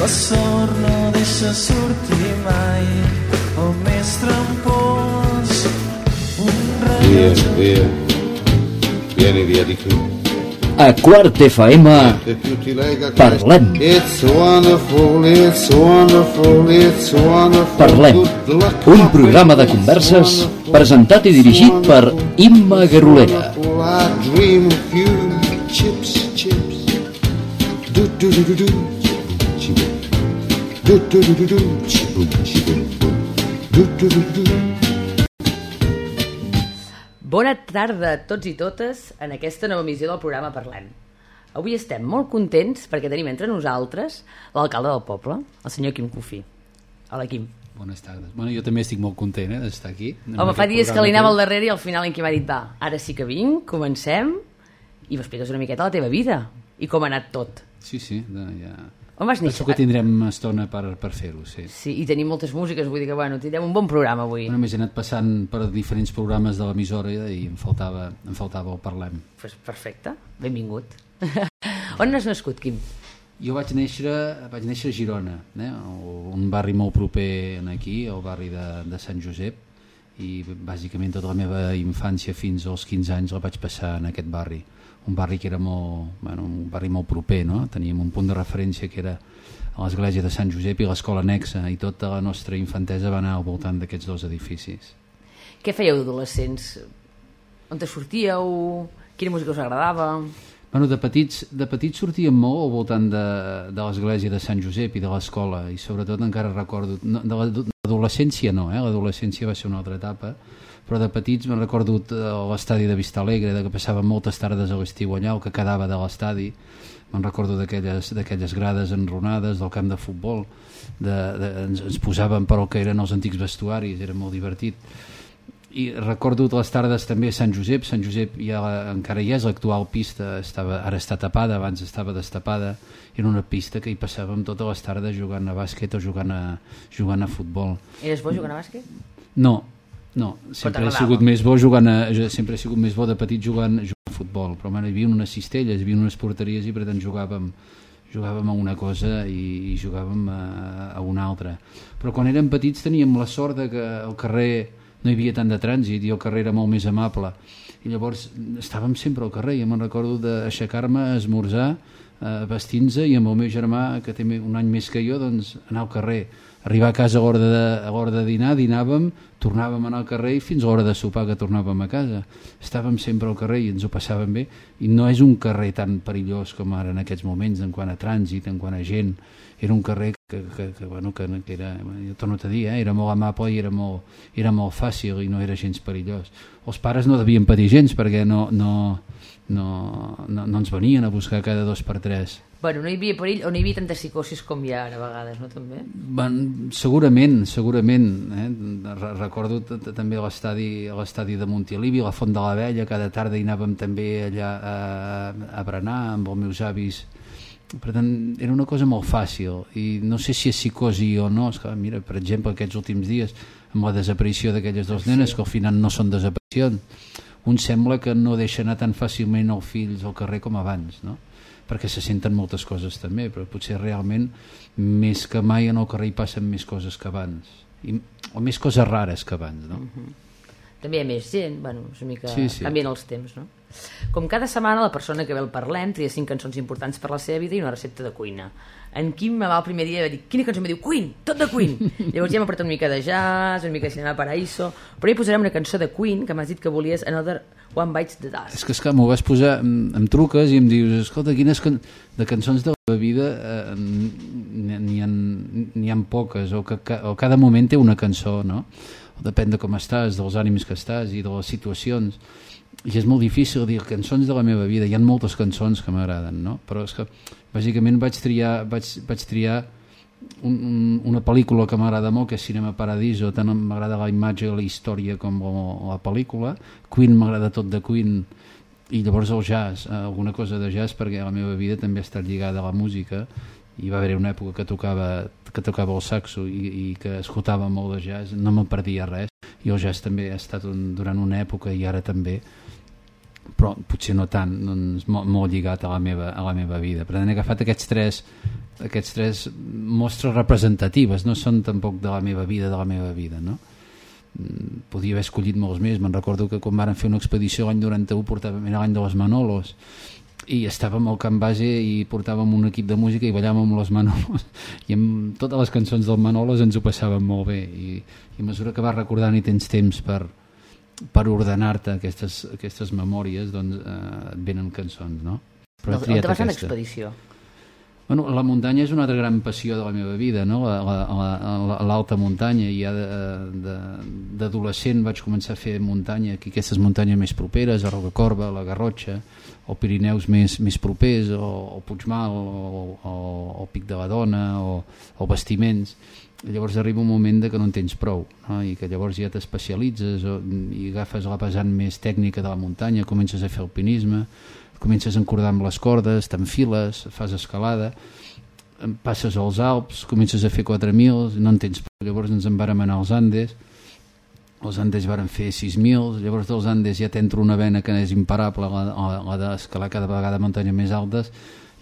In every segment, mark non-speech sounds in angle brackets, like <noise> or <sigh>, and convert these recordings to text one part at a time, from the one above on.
La sort no deixa sortir mai el més trampós. Un Via, rellotge via. Vieni via di qui. A Quart FM Parlem. It's wonderful, it's wonderful, it's wonderful. Parlem, un programa de converses presentat i dirigit per Imma Garolera. I dream of you. Chips, chips. Do do do do do. Bona tarda a tots i totes en aquesta nova missió del programa Parlem. Avui estem molt contents perquè tenim entre nosaltres l'alcalde del poble, el senyor Quim Cufí. Hola, Quim. Bones tardes. Bueno, jo també estic molt content eh, d'estar aquí. Home, fa dies que li anava al darrere i al final en Quim ha dit, va, ara sí que vinc, comencem, i m'expliques una miqueta la teva vida i com ha anat tot. Sí, sí, ja... On vas Penso néixer? que tindrem estona per, per fer-ho, sí. Sí, i tenim moltes músiques, vull dir que, bueno, tindrem un bon programa avui. Bueno, he anat passant per diferents programes de l'emissora i em faltava, em faltava el Parlem. Pues perfecte, benvingut. <laughs> On has nascut, Quim? Jo vaig néixer, vaig néixer a Girona, eh? un barri molt proper en aquí, el barri de, de Sant Josep, i bàsicament tota la meva infància fins als 15 anys la vaig passar en aquest barri. Un barri que era molt, bueno, un barri molt proper, no? teníem un punt de referència que era a l'església de Sant Josep i l'escola anexa, i tota la nostra infantesa va anar al voltant d'aquests dos edificis. Què fèieu adolescents? On te sortíeu? Quina música us agradava? Bueno, de petits, de petits sortíem molt al voltant de, de l'església de Sant Josep i de l'escola i sobretot encara recordo, no, de l'ado- l'adolescència no, eh? l'adolescència va ser una altra etapa però de petits me'n recordo t- l'estadi de Vista Alegre, de que passàvem moltes tardes a l'estiu allà, el que quedava de l'estadi me'n recordo d'aquelles grades enronades del camp de futbol de, de, ens, ens posàvem per al que eren els antics vestuaris, era molt divertit i recordo les tardes també a Sant Josep, Sant Josep ja encara hi és l'actual pista, estava, ara està tapada, abans estava destapada, era una pista que hi passàvem totes les tardes jugant a bàsquet o jugant a, jugant a futbol. Eres bo jugant a bàsquet? No, no, sempre he sigut més bo jugant a, jo sempre he sigut més bo de petit jugant, jugant a futbol, però bueno, hi havia unes cistelles, hi havia unes porteries i per tant jugàvem jugàvem a una cosa i, i jugàvem a, a una altra. Però quan érem petits teníem la sort de que al carrer no hi havia tant de trànsit i el carrer era molt més amable. I llavors estàvem sempre al carrer. I me'n recordo d'aixecar-me a esmorzar eh, vestint-nos i amb el meu germà que té un any més que jo doncs anar al carrer arribar a casa a l'hora de, a l'hora de dinar dinàvem, tornàvem a anar al carrer i fins a l'hora de sopar que tornàvem a casa. Estàvem sempre al carrer i ens ho passàvem bé. I no és un carrer tan perillós com ara en aquests moments en quant a trànsit, en quant a gent. Era un carrer que, que, que, bueno, que, que era, jo torno a dir, eh, era molt amable i era molt, era molt fàcil i no era gens perillós. Els pares no devien patir gens perquè no, no, no, no, no ens venien a buscar cada dos per tres Bueno, no hi havia perill o no hi havia tanta psicosis com hi ha ara a vegades, no també? Van, segurament, segurament. Eh? Re- Recordo també l'estadi de Montilivi, la Font de la Vella, cada tarda hi anàvem també allà a, a berenar amb els meus avis. Per tant, era una cosa molt fàcil i no sé si és psicosi o no. Esclar, mira, per exemple, aquests últims dies, amb la desaparició d'aquelles dues nenes, que al final no són desaparicions, un sembla que no deixa anar tan fàcilment els fills al carrer com abans, no? Perquè se senten moltes coses també, però potser realment més que mai en el carrer hi passen més coses que abans, I, o més coses rares que abans, no? També hi ha més gent, bueno, és una mica... Sí, sí. canvien els temps, no? Com cada setmana, la persona que ve al Parlem tria cinc cançons importants per la seva vida i una recepta de cuina. En Quim me va el primer dia i va dir, quina cançó? Em dir, Queen, tot de Queen. <laughs> Llavors ja m'ha portat una mica de jazz, una mica de cinema paraíso, però hi posarem una cançó de Queen que m'has dit que volies Another One Bites the És Dust. que, esclar, m'ho vas posar, em, em truques i em dius, escolta, quines can... de cançons de la vida eh, n'hi ha, ha poques, o que, que o cada moment té una cançó, no? O depèn de com estàs, dels ànims que estàs i de les situacions. I és molt difícil dir cançons de la meva vida, hi ha moltes cançons que m'agraden, no? Però és que, bàsicament, vaig triar, vaig, vaig triar un, un, una pel·lícula que m'agrada molt, que és Cinema Paradiso, tant m'agrada la imatge la història com la, la pel·lícula. Queen m'agrada tot de Queen, i llavors el jazz, eh, alguna cosa de jazz, perquè la meva vida també ha estat lligada a la música, i va haver una època que tocava, que tocava el saxo i, i que escoltava molt de jazz, no me'n perdia res, i el jazz també ha estat un, durant una època i ara també, però potser no tant, doncs, molt, molt lligat a la, meva, a la meva vida. Per tant, he agafat aquests tres, aquests tres mostres representatives, no són tampoc de la meva vida, de la meva vida, no? Mm, Podia haver escollit molts més, me'n recordo que quan varen fer una expedició l'any 91 portàvem, l'any de les Manolos, i estàvem al camp base i portàvem un equip de música i ballàvem amb les Manolos <laughs> i amb totes les cançons del Manolos ens ho passàvem molt bé i, i a mesura que vas recordant i tens temps per, per ordenar-te aquestes, aquestes memòries doncs eh, et venen cançons no? On he triat te vas aquesta. d'expedició? Bueno, la muntanya és una altra gran passió de la meva vida, no? La- la- la- la- l'alta muntanya. I ja d'adolescent vaig començar a fer muntanya, aquí aquestes muntanyes més properes, a Rocacorba, a la Garrotxa, o Pirineus més, més propers, o, o Puigmal, o, o, o Pic de la Dona, o, o Bastiments. Llavors arriba un moment de que no en tens prou, no? i que llavors ja t'especialitzes i agafes la pesant més tècnica de la muntanya, comences a fer alpinisme, comences a encordar amb les cordes, t'enfiles, fas escalada, passes als Alps, comences a fer 4.000, no en tens prou. Llavors ens en vàrem anar als Andes, els Andes varen fer 6.000, llavors dels Andes ja t'entra una vena que és imparable, la, la, la d'escalar cada vegada muntanyes més altes,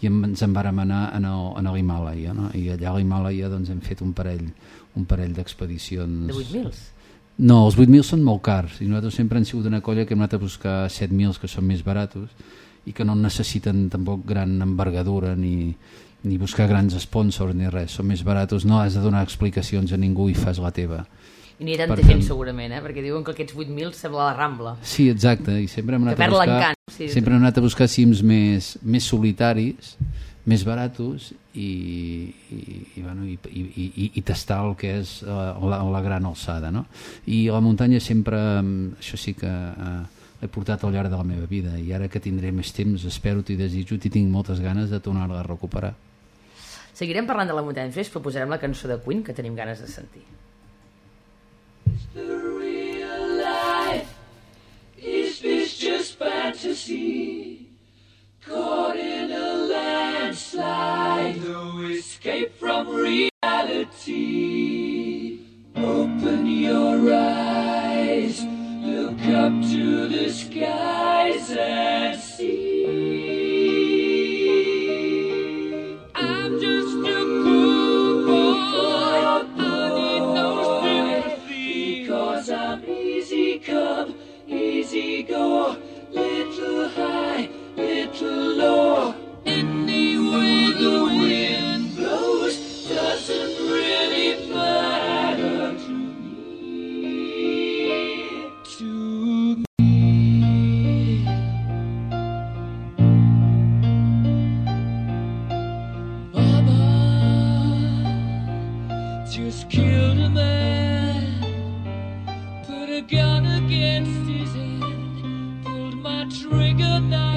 i ens en vàrem anar en el- en l'Himàlaia, no? i allà a l'Himàlaia doncs, hem fet un parell, un parell d'expedicions. De 8.000? No, els 8.000 són molt cars i nosaltres sempre hem sigut una colla que hem anat a buscar 7.000 que són més baratos i que no necessiten tampoc gran envergadura ni, ni buscar grans sponsors ni res, són més baratos no has de donar explicacions a ningú i fas la teva I n'hi ha tanta Per gent tant- segurament, eh? perquè diuen que aquests 8.000 sembla la Rambla. sí, exacte, i sempre hem anat a buscar. Sí. sempre hem anat a buscar cims més, més solitaris més baratos i, i, i, bueno, i, i, i, i tastar el que és eh, la, la gran alçada no? i la muntanya sempre mm, això sí que eh, l'he portat al llarg de la meva vida i ara que tindré més temps espero i desitjo i tinc moltes ganes de tornar-la a recuperar Seguirem parlant de la muntanya després, però posarem la cançó de Queen que tenim ganes de sentir. The real life is this just fantasy? Caught in a landslide, no escape from reality. Open your eyes, look up to the skies and see. Go, little high, little low. Any way the wind my trigger,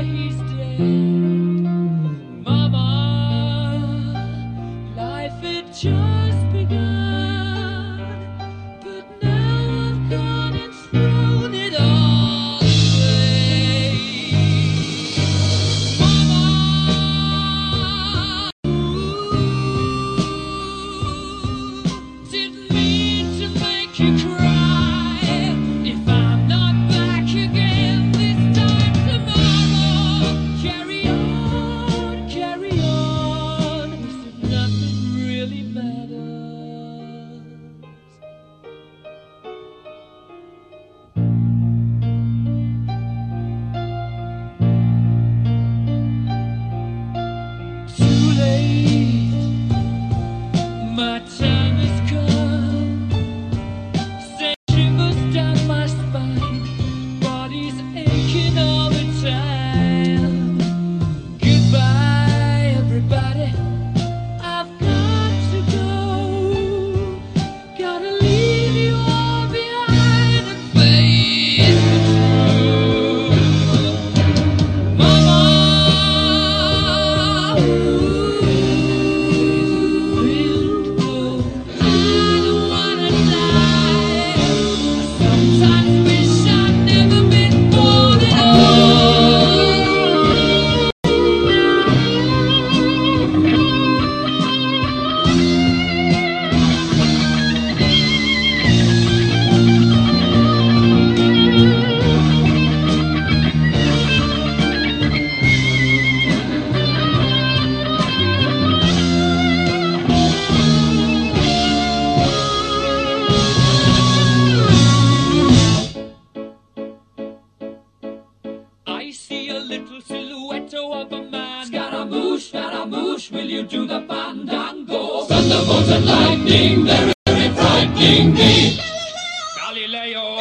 Galileo,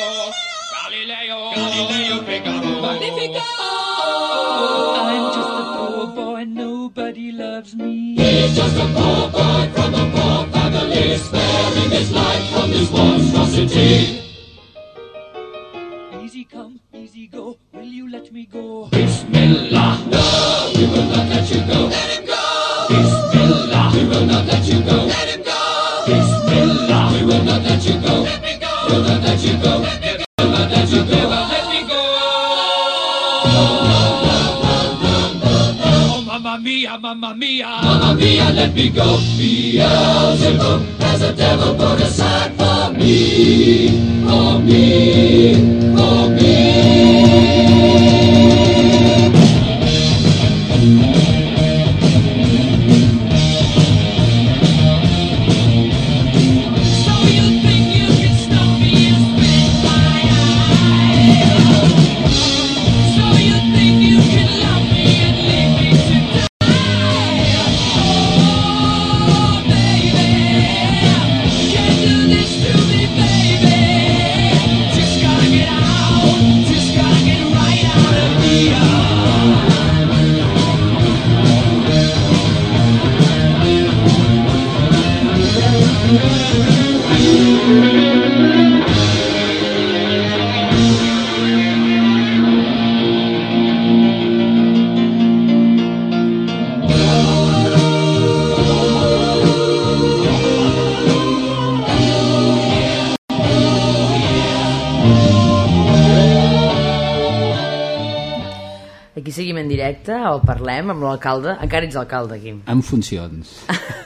Galileo, Galileo Figaro. Magnifico! I'm just a poor boy, nobody loves me. He's just a poor boy from a poor family, sparing his life from this monstrosity. Easy come, easy go, will you let me go? Will not let you go. Let him go! Bismillah! We will not let you go. Let me go! We'll not let you go. Let me go! We'll not let you go. Let me go! Oh, mamma mia, mamma mia! Mamma mia, let me go! Beelzebub has a devil put aside for me, for me, for me. O parlem amb l'alcalde. Encara ets alcalde, Quim. En funcions.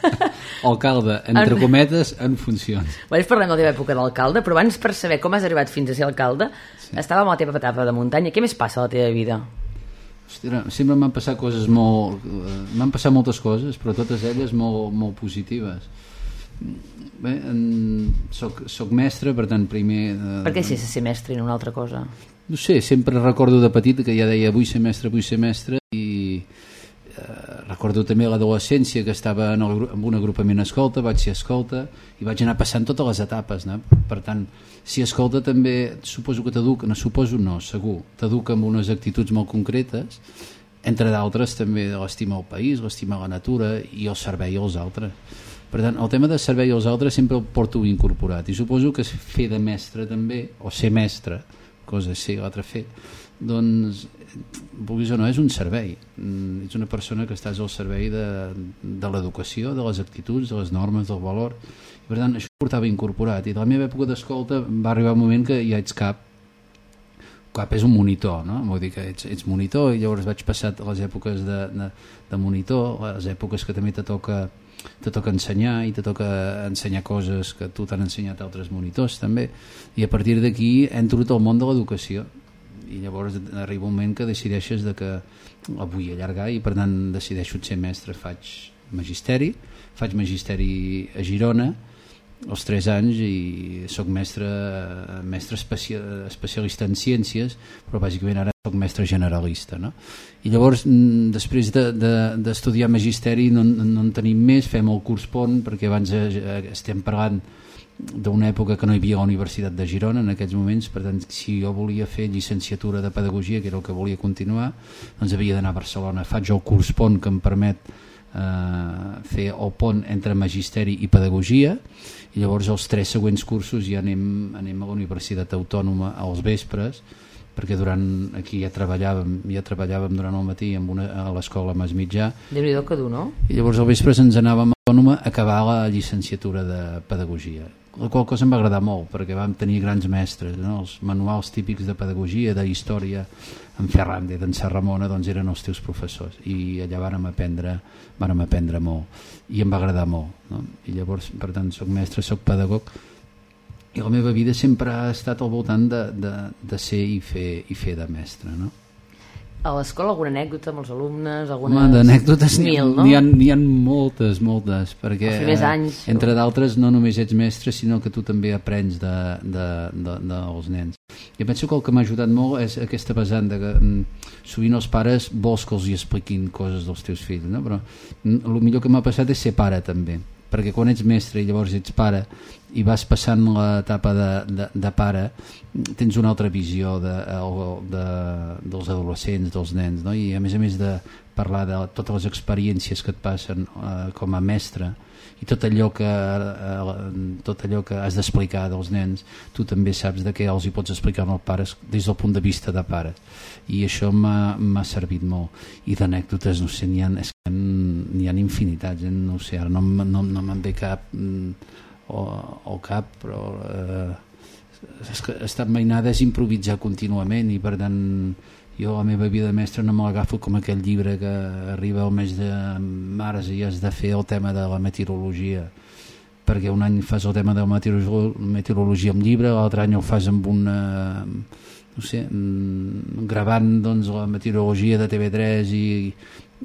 <laughs> Alcalde, entre En- cometes, en funcions. Després parlem de la teva època d'alcalde, però abans per saber com has arribat fins a ser alcalde, sí. estàvem a la teva etapa de muntanya. Què més passa a la teva vida? Hòstia, sempre m'han passat coses molt... eh, M'han passat moltes coses, però totes elles molt, molt positives. Bé, en, soc, soc mestre, per tant, primer... Eh, Per què si ser mestre i no una altra cosa? No sé, sempre recordo de petit que ja deia vull ser mestre, vull ser mestre i recordo també l'adolescència que estava en, el, en un agrupament escolta, vaig ser escolta i vaig anar passant totes les etapes no? per tant, si escolta també suposo que t'educa, no suposo no, segur t'educa amb unes actituds molt concretes entre d'altres també l'estima al país, l'estima a la natura i el servei als altres per tant, el tema de servei als altres sempre el porto incorporat i suposo que fer de mestre també, o ser mestre cosa és ser, l'altra fer doncs, vulguis o no, és un servei. Mm, ets una persona que estàs al servei de, de l'educació, de les actituds de les normes, del valor. I per tant això ho portava incorporat. I de la meva època d'escolta va arribar un moment que ja ets cap cap és un monitor, no? Vull dir que ets, ets monitor i llavors vaig passar les èpoques de, de, de monitor, les èpoques que també te toca te toca ensenyar i te toca ensenyar coses que tu t'han ensenyat altres monitors també. I a partir d'aquí entro al món de l'educació i llavors arriba un moment que decideixes de que la vull allargar i per tant decideixo ser mestre faig magisteri faig magisteri a Girona als 3 anys i sóc mestre, mestre especia, especialista en ciències però bàsicament ara sóc mestre generalista no? i llavors mm, després d'estudiar de, de, magisteri no, no en tenim més, fem el curs pont perquè abans eh, estem parlant d'una època que no hi havia la Universitat de Girona en aquests moments, per tant si jo volia fer llicenciatura de pedagogia que era el que volia continuar, doncs havia d'anar a Barcelona. Faig el curs pont que em permet eh, fer el pont entre magisteri i pedagogia i llavors els tres següents cursos ja anem, anem a la Universitat Autònoma als vespres perquè durant aquí ja treballàvem ja treballàvem durant el matí amb una, a l'escola Mas Mitjà. Déu-n'hi-do que dur, no? i llavors al vespre ens anàvem a Autònoma a acabar la llicenciatura de pedagogia la qual cosa em va agradar molt perquè vam tenir grans mestres no? els manuals típics de pedagogia, de història en Ferran i d'en Serramona doncs eren els teus professors i allà vàrem aprendre, vàrem aprendre molt i em va agradar molt no? i llavors per tant soc mestre, soc pedagog i la meva vida sempre ha estat al voltant de, de, de ser i fer, i fer de mestre no? A l'escola alguna anècdota amb els alumnes? Algunes... Home, d'anècdotes n'hi no? ha, ha moltes, moltes, perquè Els primers eh, anys. entre d'altres no només ets mestre, sinó que tu també aprens de, de, de, dels nens. Jo penso que el que m'ha ajudat molt és aquesta vessant de que mm, sovint els pares vols que els hi expliquin coses dels teus fills, no? però mm, el millor que m'ha passat és ser pare també, perquè quan ets mestre i llavors ets pare i vas passant l'etapa de, de, de pare tens una altra visió de, o de, dels adolescents, dels nens no? i a més a més de parlar de totes les experiències que et passen eh, com a mestre i tot allò que eh, tot allò que has d'explicar dels nens tu també saps de què els hi pots explicar als pares des del punt de vista de pares i això m'ha servit molt i d'anècdotes no sé, n'hi ha, és que n'hi ha infinitats eh? no sé, ara no, no, no me'n ve cap mm, o, o cap però eh, estar mainada és improvisar contínuament i per tant jo la meva vida de mestre no me l'agafo com aquell llibre que arriba al mes de març i has de fer el tema de la meteorologia perquè un any fas el tema de la meteorolo- meteorologia amb llibre, l'altre any ho fas amb una no sé, mm, gravant doncs, la meteorologia de TV3 i,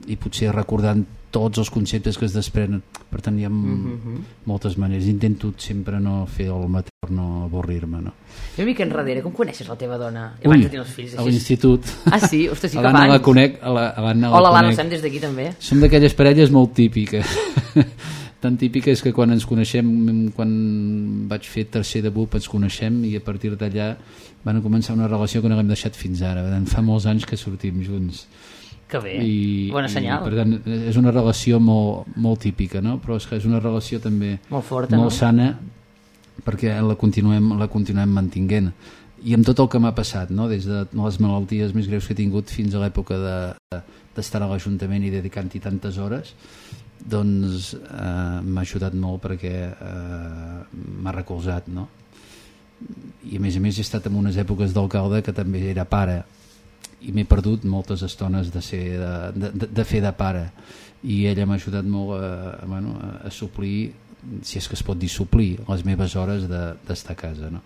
i potser recordant tots els conceptes que es desprenen per tant hi ha Mhm. moltes maneres intento sempre no fer el mateix per no avorrir-me no? I una mica enrere, com coneixes la teva dona? Ui, Abans de tenir els fills, a així. l'institut Ah, sí? Ostres, <laughs> sí a que la conec a la, a la Hola, l'Anna, conec. estem des d'aquí també. Som d'aquelles parelles molt típiques. <laughs> Tan típiques que quan ens coneixem, quan vaig fer tercer de BUP ens coneixem i a partir d'allà van començar una relació que no l'hem deixat fins ara. Fa molts anys que sortim junts. Que bé, I, bona senyal. I, per tant, és una relació molt, molt típica, no? però és que és una relació també Molt forta, molt no? sana perquè la continuem, la continuem mantinguent i amb tot el que m'ha passat no? des de les malalties més greus que he tingut fins a l'època de- d'estar a l'Ajuntament i dedicant-hi tantes hores doncs eh, m'ha ajudat molt perquè eh, m'ha recolzat no? i a més a més he estat en unes èpoques d'alcalde que també era pare i m'he perdut moltes estones de, ser de, de, de fer de pare i ella m'ha ajudat molt a, a, bueno, a, suplir si és que es pot dir suplir les meves hores de- d'estar a casa no?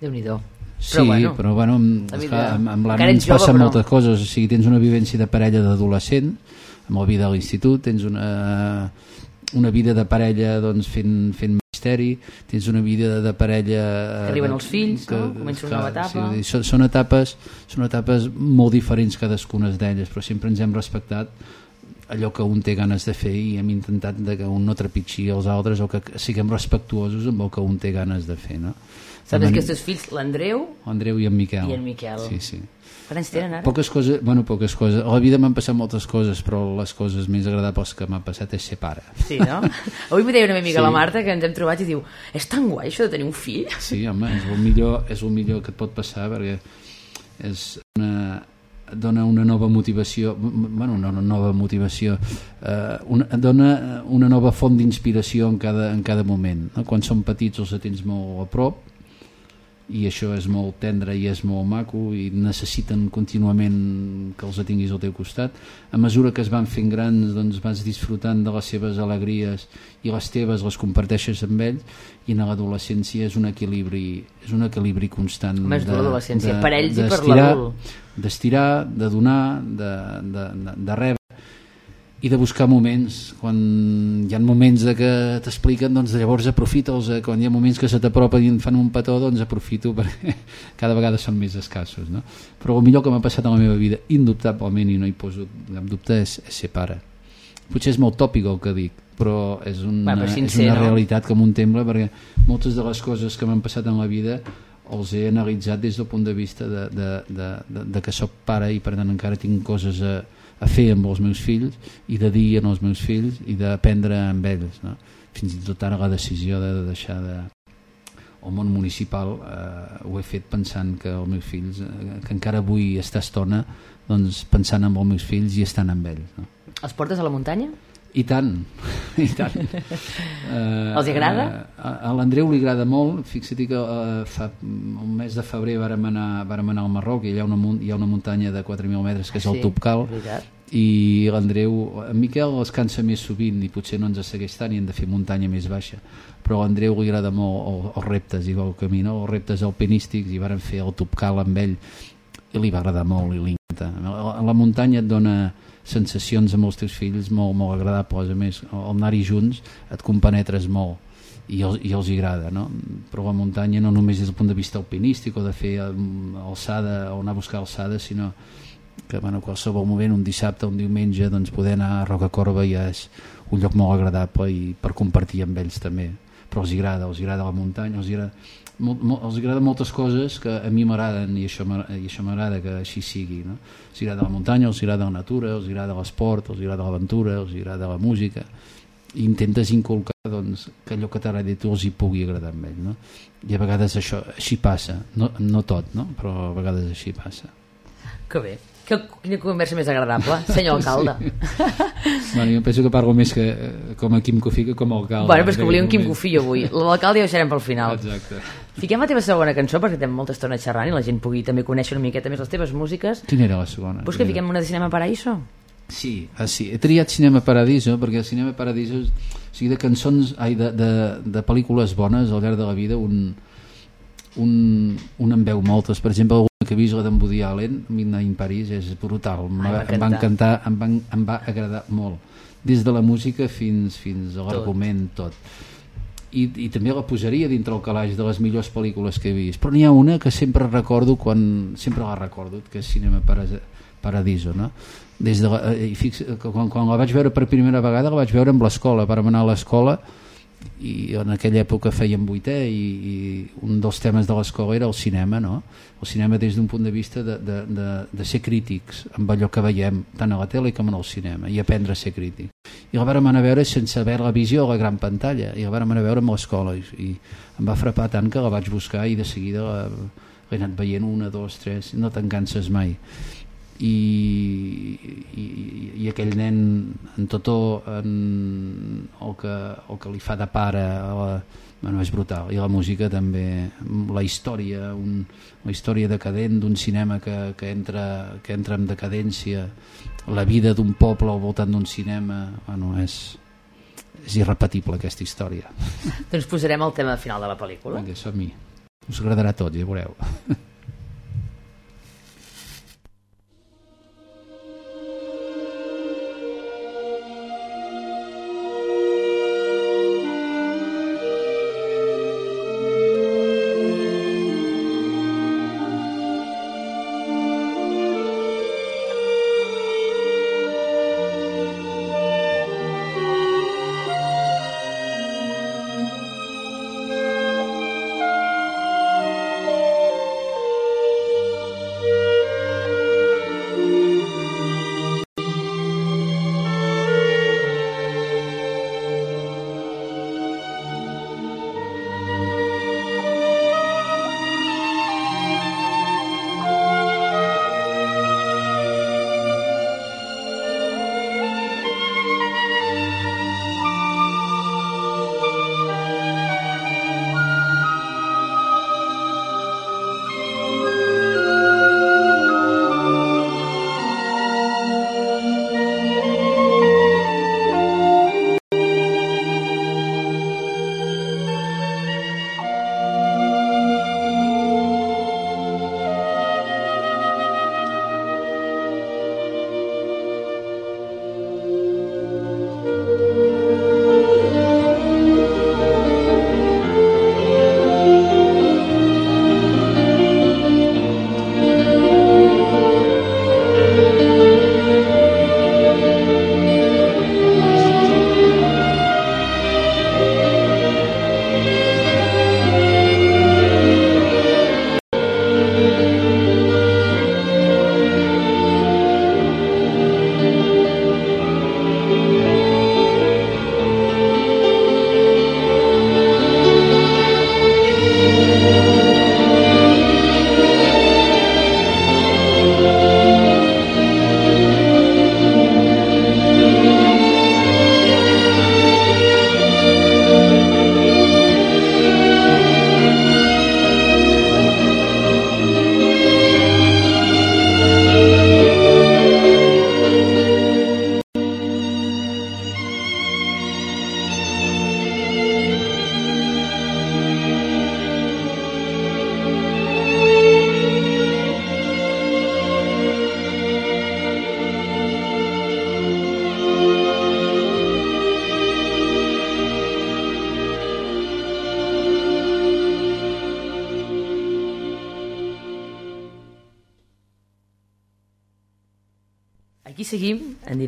Déu-n'hi-do. Sí, Però bueno, però bueno, amb, esclar, amb, amb l'Anna ens passen però- moltes coses, o sigui, tens una vivència de parella d'adolescent, amb la vida a l'institut, tens una, una vida de parella doncs, fent, fent misteri, tens una vida de parella... eh, arriben els fills, no? Comença una nova etapa. Sí, són, són, etapes, són etapes molt diferents cadascunes d'elles, però sempre ens hem respectat allò que un té ganes de fer i hem intentat de que un no trepitgi els altres o que siguem respectuosos amb el que un té ganes de fer, no? Saps que els teus fills, l'Andreu Andreu i en Miquel. i en Miquel. Sí, sí. Quants anys tenen ara? Poques coses, bueno, poques coses. A la vida m'han passat moltes coses, però les coses més agradables que m'ha passat és ser pare. Sí, no? <laughs> Avui m'ho deia una amiga, Sí. la Marta, que ens hem trobat i diu és tan guai això de tenir un fill? <laughs> Sí, home, és el millor, és el millor que et pot passar perquè és una dona una nova motivació bueno, una nova motivació eh, una, dona una nova font d'inspiració en cada, en cada moment no? quan són petits els tens molt a prop i això és molt tendre i és molt maco i necessiten contínuament que els tinguis al teu costat a mesura que es van fent grans doncs vas disfrutant de les seves alegries i les teves les comparteixes amb ells i en l'adolescència és un equilibri és un equilibri constant Més dur l'adolescència, per ells i per l'adult. d'estirar, de donar de, de, de, de rebre i de buscar moments quan hi ha moments de que t'expliquen doncs llavors aprofita'ls eh, quan hi ha moments que se t'apropen i en fan un petó doncs aprofito <laughs> perquè cada vegada són més escassos no? però el millor que m'ha passat a la meva vida indubtablement i no hi poso cap dubte és, és ser pare potser és molt tòpic el que dic però és una, Va, però és sincer, una no? realitat com un temple perquè moltes de les coses que m'han passat en la vida els he analitzat des del punt de vista de, de, de, de, de que sóc pare i per tant encara tinc coses a, a fer amb els meus fills i de dir als meus fills i d'aprendre amb ells no? fins i tot ara la decisió de, de deixar de el món municipal eh, ho he fet pensant que els meus fills eh, que encara vull estar estona doncs pensant en els meus fills i estant amb ells no? Els portes a la muntanya? I tant, i tant. Uh, <laughs> Els agrada? a a l'Andreu li agrada molt, fixa't que uh, fa un mes de febrer vàrem anar, vàrem anar al Marroc i hi ha una, hi ha una muntanya de 4.000 metres que és el Sí, Topcal és veritat. i l'Andreu, en Miquel els cansa més sovint i potser no ens segueix tant i hem de fer muntanya més baixa però a l'Andreu li agrada molt el, els reptes que a mi, no? els reptes alpinístics i vàrem fer el Topcal amb ell i li va agradar molt i li encanta a la muntanya et dona sensacions amb els teus fills molt, molt agradables a més, al anar-hi junts et compenetres molt i, els, i els agrada no? però la muntanya no només des del punt de vista alpinístic o de fer um, alçada o anar a buscar alçada sinó que bueno, qualsevol moment, un dissabte, un diumenge, doncs poder anar a Rocacorba ja és un lloc molt agradable i per compartir amb ells també. Però els agrada, els agrada la muntanya, els agrada, molt, molt, els agrada moltes coses que a mi m'agraden i això m'agrada- que així sigui. No? Els agrada la muntanya, els agrada la natura, els agrada l'esport, els agrada l'aventura, els agrada la música i intentes inculcar doncs, que allò que t'agradi tu els hi pugui agradar a ells no? i a vegades això així passa no, no tot, no? però a vegades així passa Que bé. Que, quina conversa més agradable, senyor alcalde. Bueno, jo penso que parlo més que, eh, com a Quim Cofí que com a alcalde bueno, però és que volia un Quim. Cofí avui. L'alcalde ja ho deixarem pel final. exacte Fiquem la teva segona cançó perquè tenim molta estona xerrant i la gent pugui també conèixer una miqueta més les teves músiques. quina era la segona? Vols que fiquem una de Cinema Paraíso? Sí, ah, sí, he triat Cinema Paradiso perquè el Cinema Paradiso o sigui, de cançons ai, de, de, de pel·lícules bones al llarg de la vida un, un, un en veu moltes. Per exemple alguna que he vist la d'en Woody Allen Midnight in Paris és brutal. Em, Ai, va, em va encantar. em va, em va agradar molt. Des de la música fins, fins a l'argument tot. i, i també la posaria dintre el calaix de les millors pel·lícules que he vist. Però n'hi ha una que sempre recordo quan, sempre la recordo que és Cinema Paradiso, no? des de la, eh, i fix, quan, quan la vaig veure per primera vegada la vaig veure amb l'escola, vàrem anar a l'escola i en aquella època fèiem vuitè i, i un dels temes de l'escola era el cinema no? el cinema des d'un punt de vista de, de, de, de ser crítics amb allò que veiem tant a la tele com en el cinema i aprendre a ser crític i la vàrem anar a veure sense haver la visió a la gran pantalla i la vàrem anar a veure amb l'escola i, em va frapar tant que la vaig buscar i de seguida l'he anat veient una, dos, tres no te'n canses mai i, i, i aquell nen en Totó en el, que, el que li fa de pare la, bueno, és brutal. I la música també la història un, la història decadent d'un cinema que, que, entra, que entra en decadència la vida d'un poble al voltant d'un cinema bueno, és, és irrepetible aquesta història. Doncs posarem el tema final de la pel·lícula. Vinga, som-hi. Us agradarà a tots, ja veureu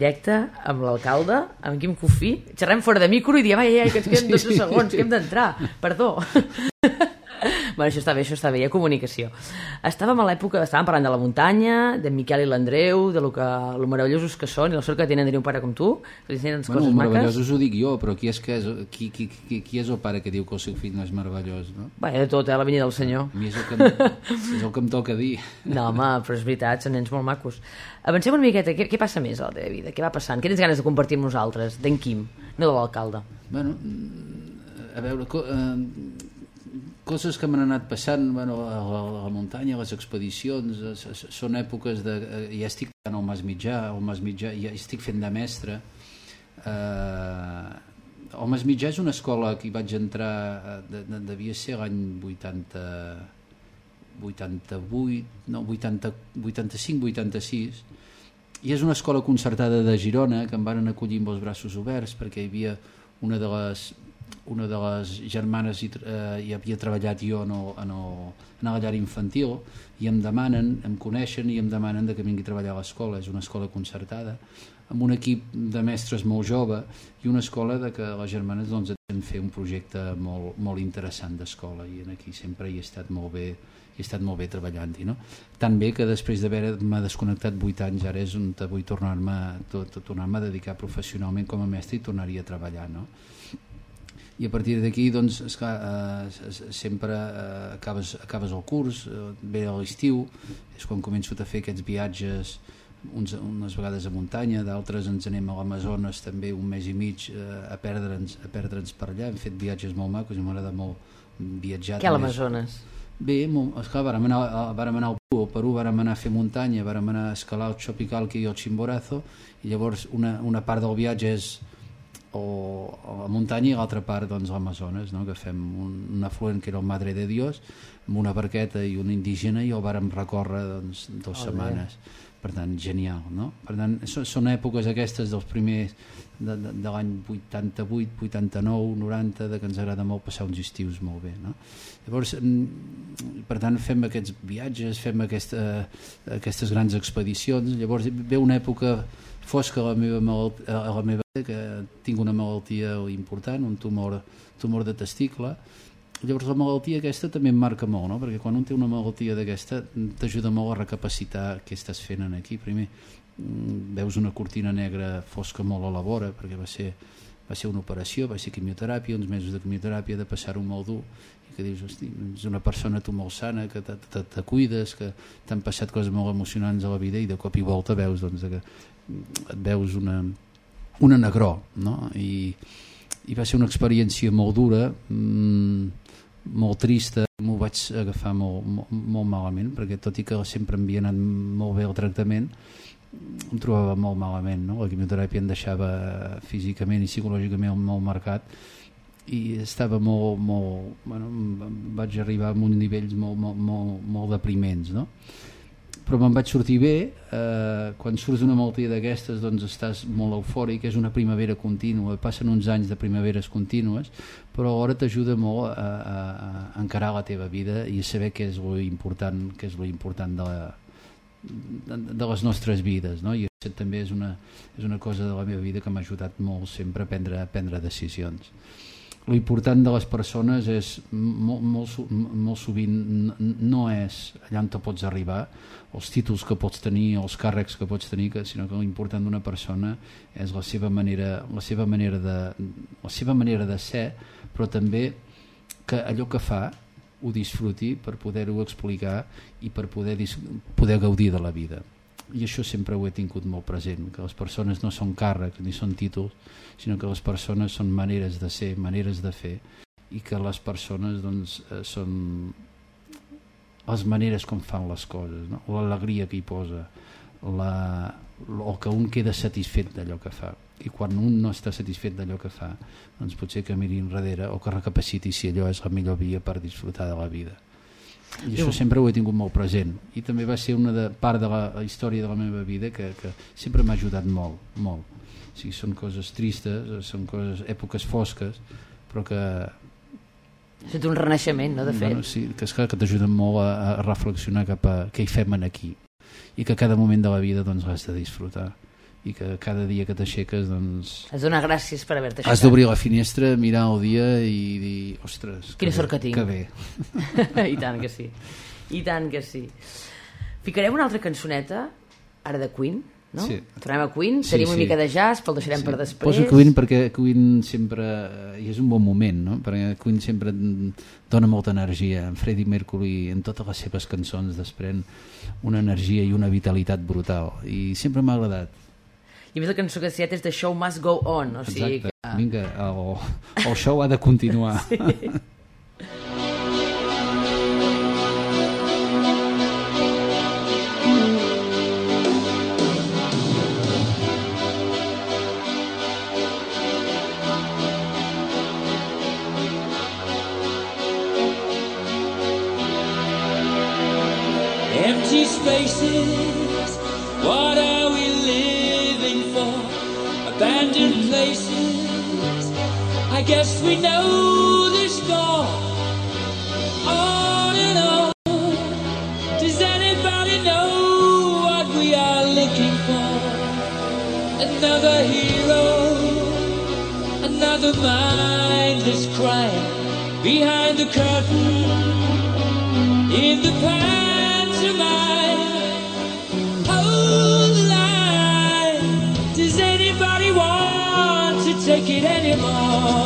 directe, amb l'alcalde, amb Quim Cofí. Xerrem fora de micro i diem, ai, ai, que ens queden 12 segons, que hem d'entrar. Perdó. <laughs> bueno, això està bé, això està bé, hi ha comunicació. Estàvem a l'època, estàvem parlant de la muntanya, de Miquel i l'Andreu, de lo, que, lo meravellosos que són i la sort que tenen tenir un pare com tu, que li ensenyen Bueno, coses maques. meravellosos ho dic jo, però qui és, que és, qui, qui, qui, qui és el pare que diu que el seu fill no és meravellós, no? Bé, de tot, eh, la vinya del senyor. A mi és el que, em- és el que em toca dir. No, home, però és veritat, són nens molt macos. Avancem una miqueta, què, què passa més a la teva vida? Què va passant? Què tens ganes de compartir amb nosaltres? D'en Quim, no de l'alcalde. Bueno, mm, a veure, eh, coses que m'han anat passant bueno, a, la, a la muntanya, a les expedicions, s- s- són èpoques de... Eh, ja estic fent el Mas Mitjà, el Mas Mitjà, ja estic fent de mestre. Eh, el Mas Mitjà és una escola que hi vaig entrar, eh, de, de, devia ser l'any 80... 88, no, 80, 85, 86, i és una escola concertada de Girona que em van acollir amb els braços oberts perquè hi havia una de les una de les germanes hi, eh, hi havia treballat jo en, el, en, el, en la llar infantil i em demanen, em coneixen i em demanen de que vingui a treballar a l'escola, és una escola concertada amb un equip de mestres molt jove i una escola de que les germanes doncs, han fer un projecte molt, molt interessant d'escola i en aquí sempre hi he estat molt bé he estat molt bé treballant-hi no? tan bé que després d'haver-me desconnectat 8 anys ara és on vull tornar-me to- to- tornar-me a dedicar professionalment com a mestre i tornaria a treballar no? I a partir d'aquí doncs, esclar, eh, sempre eh, acabes, acabes el curs eh, ve l'estiu és quan començo a fer aquests viatges uns, unes vegades a muntanya d'altres ens anem a l'Amazones també un mes i mig eh, a perdre'ns a perdre'ns per allà, hem fet viatges molt macos i m'agrada molt viatjar Què a l'Amazones? Bé, esclar, vàrem anar, a- vàrem anar al Perú, al Perú vàrem anar a fer muntanya, vàrem anar a escalar el Chopicalqui i el Chimborazo, i llavors una, una part del viatge és o a la muntanya i l'altra part doncs l'Amazones, no? que fem un, un afluent que era el Madre de Dios, amb una barqueta i un indígena i el vàrem recórrer doncs, dues bé. setmanes. Per tant, genial, no? Per tant, són, són èpoques aquestes dels primers de, de, de l'any 88, 89, 90, de que ens agrada molt passar uns estius molt bé, no? Llavors, mm, per tant, fem aquests viatges, fem aquesta, aquestes grans expedicions, llavors ve una època fosca a la meva, malalt, a la meva vida, que tinc una malaltia important, un tumor, tumor de testicle, llavors la malaltia aquesta també em marca molt, no? perquè quan un té una malaltia d'aquesta t'ajuda molt a recapacitar què estàs fent en aquí. Primer mm, veus una cortina negra fosca molt a la vora, perquè va ser, va ser una operació, va ser quimioteràpia, uns mesos de quimioteràpia, de passar-ho molt dur, i que dius, hosti, ets una persona tu molt sana, que te, te, te cuides, que t'han passat coses molt emocionants a la vida i de cop i volta veus doncs, que et veus una, una negró, no? I, i va ser una experiència molt dura, mmm, molt trista, m'ho vaig agafar molt, molt, molt malament, perquè tot i que sempre em havia anat molt bé el tractament, em trobava molt malament, no? la quimioteràpia em deixava físicament i psicològicament molt marcat i estava molt, molt bueno, vaig arribar a uns nivells molt, molt, molt, molt depriments no? Però me'n vaig sortir bé eh, quan surts d'una malaltia d'aquestes doncs estàs molt eufòric és una primavera contínua, passen uns anys de primaveres contínues però alhora t'ajuda molt a, a, a encarar la teva vida i a saber què és important, què és important de, la, de, de les nostres vides no? i això també és una, és una cosa de la meva vida que m'ha ajudat molt sempre a prendre, a prendre decisions l'important de les persones és molt, molt, molt sovint no és allà on te pots arribar els títols que pots tenir els càrrecs que pots tenir sinó que l'important d'una persona és la seva manera la seva manera de la seva manera de ser però també que allò que fa ho disfruti per poder-ho explicar i per poder, poder gaudir de la vida i això sempre ho he tingut molt present que les persones no són càrrecs ni són títols sinó que les persones són maneres de ser, maneres de fer i que les persones doncs, eh, són les maneres com fan les coses no? l'alegria que hi posa la, o que un queda satisfet d'allò que fa i quan un no està satisfet d'allò que fa doncs potser que miri enrere o que recapaciti si allò és la millor via per disfrutar de la vida i això sempre ho he tingut molt present. I també va ser una de, part de la, la història de la meva vida que, que sempre m'ha ajudat molt, molt. O sigui, són coses tristes, són coses, èpoques fosques però que, Ha estat un renaixement, no, de fet? bueno, sí, que, esclar, que t'ajuden molt a, a reflexionar cap a què hi fem aquí. I que cada moment de la vida doncs l'has de disfrutar i que cada dia que t'aixeques doncs, Has donar gràcies per haver-te has d'obrir la finestra, mirar el dia i dir, ostres, Quina bé, sort que tinc." Que bé. <laughs> I tant que sí. I tant que sí. Ficarem una altra cançoneta, ara de Queen, no? Sí. Tornem a Queen, Sí, tenim una sí. mica de jazz, però el deixarem per després. Poso Queen perquè Queen sempre eh, i és un bon moment, no? perquè Queen sempre dona molta energia en Freddie Mercury en totes les seves cançons desprèn una energia i una vitalitat brutal i sempre m'ha agradat I més la cançó que set és The Show Must Go On, o sigui Exacte. que... vinga, el, el show ha de continuar <laughs> sí. We know the score. On and on, does anybody know what we are looking for? Another hero, another mindless crime behind the curtain in the pantomime. Hold the line. Does anybody want to take it anymore?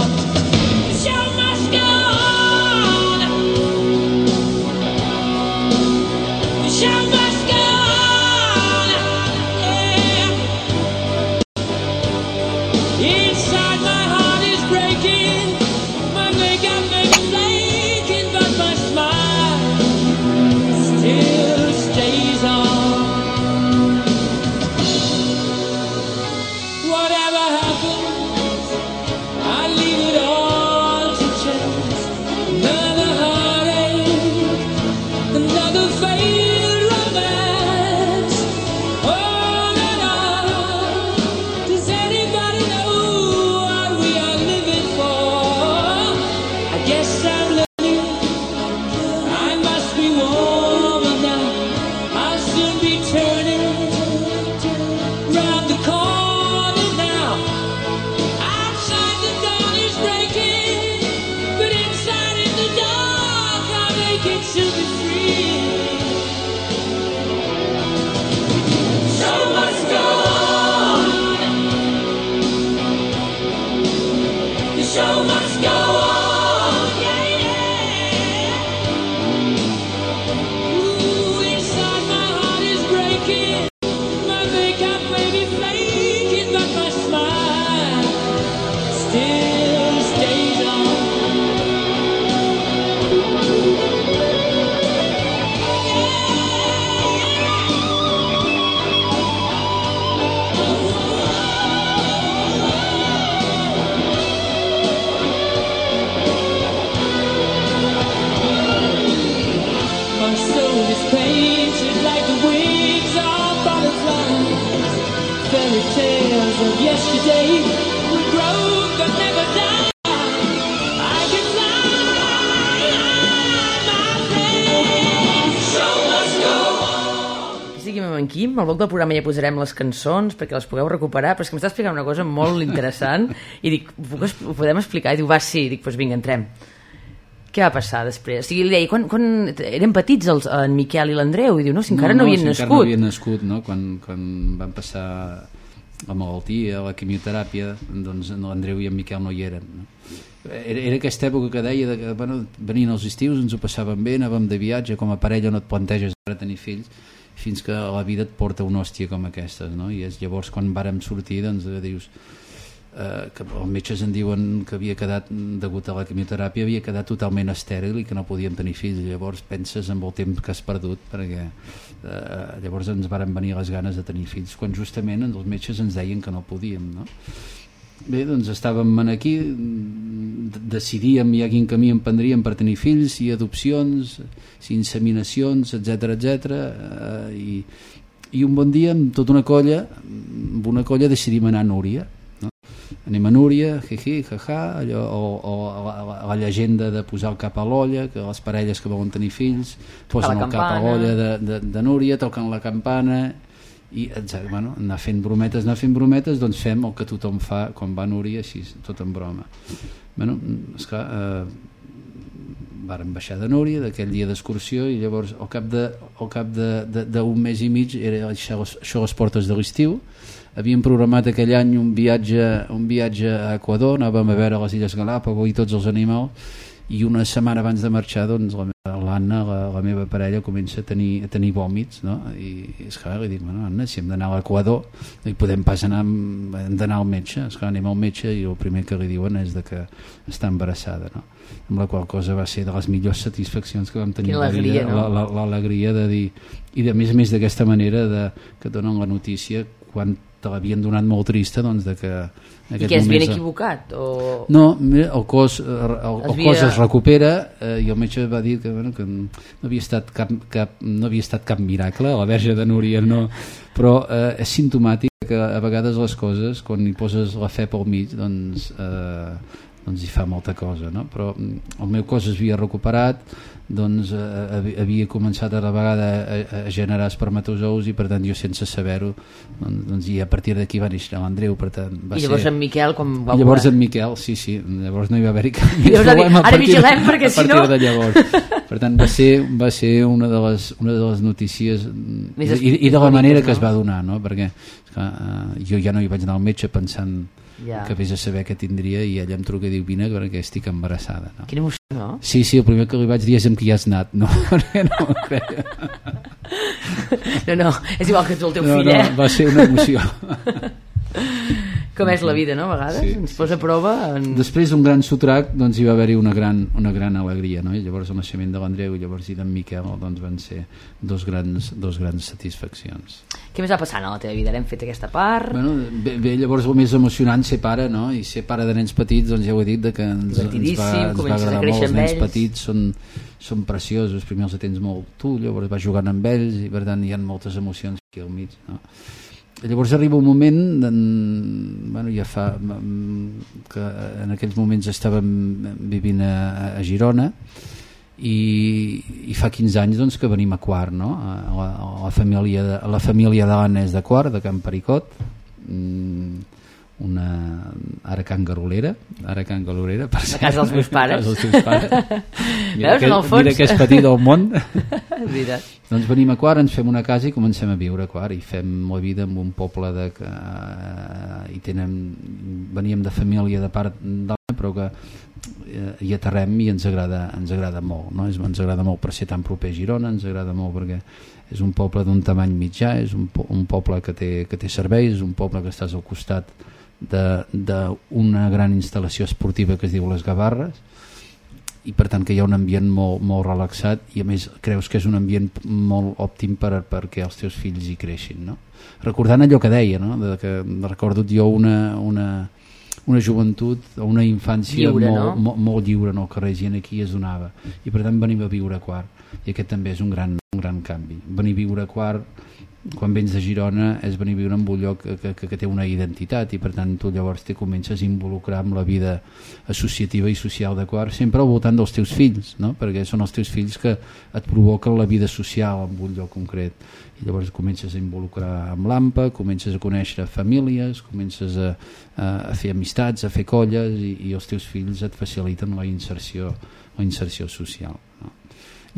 Al bloc del programa ja posarem les cançons perquè les pugueu recuperar, però és que m'està explicant una cosa molt interessant <laughs> i dic, ho, puc, ho podem explicar? I diu, va, sí, dic, doncs vinga, entrem. Què va passar després? O sigui, li deia, quan, quan eren petits els, en Miquel i l'Andreu? I diu, no, si encara no, havien si nascut. encara no havien nascut no? quan, quan van passar la malaltia, la quimioteràpia doncs l'Andreu i en Miquel no hi eren no? era, era aquesta època que deia de que, bueno, venien els estius, ens ho passàvem bé anàvem de viatge, com a parella no et planteges ara tenir fills fins que la vida et porta una hòstia com aquestes no? i és llavors quan vàrem sortir doncs eh, dius eh, que els metges en diuen que havia quedat degut a la quimioteràpia havia quedat totalment estèril i que no podíem tenir fills llavors penses en el temps que has perdut perquè eh, llavors ens varen venir les ganes de tenir fills quan justament els metges ens deien que no podíem no? Bé, doncs estàvem aquí, decidíem ja quin camí emprendríem per tenir fills, si adopcions, si inseminacions, etc etc. Eh, i, I un bon dia, amb tota una colla, amb una colla decidim anar a Núria. No? Anem a Núria, jiji, jaja, allò, o, o la, la, la llegenda de posar el cap a l'olla, que les parelles que volen tenir fills posen el cap a l'olla de, de, de Núria, toquen la campana i exacte, bueno, anar fent brometes anar fent brometes, doncs fem el que tothom fa quan va a Núria, així, tot en broma. Bueno, esclar eh, vàrem baixar de Núria d'aquell dia d'excursió i llavors al cap de, al cap de- de- d'un mes i mig era això, això les portes de l'estiu havíem programat aquell any un viatge, un viatge a Equador anàvem a veure les Illes Galàpagos i tots els animals i una setmana abans de marxar doncs l'Anna, la, la meva parella comença a tenir, a tenir vòmits no? i és clar, li dic, bueno, Anna, si hem d'anar a l'Equador hi podem pas anar hem d'anar al metge, és clar, anem al metge i el primer que li diuen és de que està embarassada no? amb la qual cosa va ser de les millors satisfaccions que vam tenir Quina a la vida, alegria, no? la- la- l'alegria de dir i de més a més d'aquesta manera de, que donen la notícia quan te l'havien donat molt trista doncs de que I que és ben equivocat? O... no, el cos, eh, el, el Havia- cos es recupera eh, i el metge va dir que, bueno, que no havia estat cap, cap, no havia estat cap miracle, la verge de Núria no, però eh, és simptomàtic que a vegades les coses, quan hi poses la fe pel mig, doncs, eh, doncs hi fa molta cosa, no? però mm, el meu cos es havia recuperat, doncs eh, havi- havia començat a la vegada a, a generar espermatozous i per tant jo sense saber-ho doncs, doncs, i a partir d'aquí va néixer l'Andreu per tant va I llavors ser... en Miquel, com va I llavors en Miquel, sí, sí, llavors no hi va haver-hi cap dir, problema "Ara partir- vigilem, perquè a si partir no-" de llavors. Per tant, va ser, va ser una, de les, una de les notícies Més i, i de la manera que es va donar, no? perquè esclar, eh, jo ja no hi vaig anar al metge pensant Ja. que vés a saber què tindria i ella em truca i diu vine perquè estic embarassada. No? Quina emoció, no? Sí, sí, el primer que li vaig dir és amb qui has anat. No, <laughs> no creia. No, no, és igual que tu el teu No, fill, no, eh? va ser una emoció. <laughs> Com és la vida, no? A vegades Sí, ens posa a prova en... Després d'un gran sotrac doncs hi va haver-hi una gran, una gran alegria no? i llavors el naixement de l'Andreu i llavors i d'en Miquel doncs van ser dos grans, dos grans satisfaccions Què més va passant a la teva vida? Ara hem fet aquesta part... bueno, bé, bé, llavors el més emocionant ser pare no? i ser pare de nens petits doncs ja ho he dit de que ens, ens va, ens va agradar molt els nens ells. petits són, són preciosos, primer els atens molt tu, llavors vas jugant amb ells i per tant hi ha moltes emocions aquí al mig no? Llavors arriba un moment en, bueno, ja fa que en aquells moments estàvem vivint a, a Girona i, i fa 15 anys doncs, que venim a Quart no? a, a la família de, a la família és de Quart de Can Pericot mm, una ara Can Garolera ara Can Garolera per A casa dels meus pares. dels teus pares mira, Veus, que, fons? mira que <laughs> és petit el món doncs venim a Quart, ens fem una casa i comencem a viure a Quart i fem la vida en un poble de que eh, hi tenen, veníem de família de part d'Anna però que eh, hi aterrem i ens agrada, ens agrada molt no? Ens agrada molt per ser tan proper a Girona ens agrada molt perquè és un poble d'un tamany mitjà és un, po un poble que té, que té serveis és un poble que estàs al costat d'una gran instal·lació esportiva que es diu Les Gavarres i per tant que hi ha un ambient molt, molt relaxat i a més creus que és un ambient molt òptim per, perquè els teus fills hi creixin no? recordant allò que deia no? de que recordo jo una, una, una joventut o una infància Lliure, molt, no? molt, molt lliure en el carrer, gent aquí es donava i per tant venim a viure a Quart i aquest també és un gran, un gran canvi venir a viure a Quart quan vens de Girona és venir a viure en un lloc que, que, que té una identitat i per tant tu llavors te comences a involucrar amb la vida associativa i social de Quart sempre al voltant dels teus fills no? perquè són els teus fills que et provoquen la vida social en un lloc concret i llavors comences a involucrar amb l'AMPA comences a conèixer famílies comences a, a, fer amistats a fer colles i, i els teus fills et faciliten la inserció, la inserció social?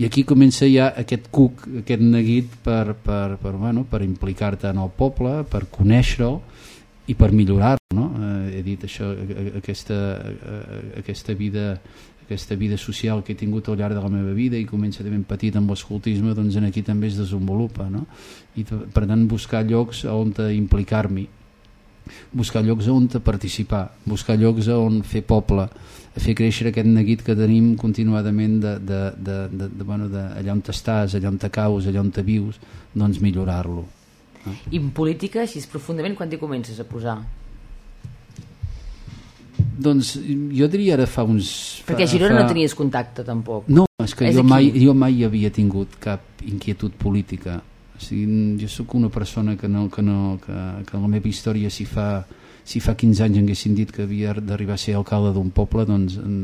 I aquí comença ja aquest cuc, aquest neguit per, per, per, bueno, per implicar-te en el poble, per conèixer-lo i per millorar-lo no? eh, he dit això, a- a- aquesta, a- aquesta vida aquesta vida social que he tingut al llarg de la meva vida i comença de ben petit amb l'escoltisme doncs en aquí també es desenvolupa no? i per tant buscar llocs on implicar-m'hi buscar llocs on participar, buscar llocs on fer poble, fer créixer aquest neguit que tenim continuadament de, de, de, de, de, bueno, de allà on estàs, allà on te caus, allà on te vius, doncs millorar-lo. I en política, així profundament, quan t'hi comences a posar? Doncs jo diria ara fa uns... Perquè a fa, Girona fa... no tenies contacte, tampoc. No, és que És jo aquí. mai, jo mai havia tingut cap inquietud política. O sigui, jo sóc una persona que, no, que, no, que, que en la meva història si fa, si fa 15 anys haguessin dit que havia d'arribar a ser alcalde d'un poble doncs en,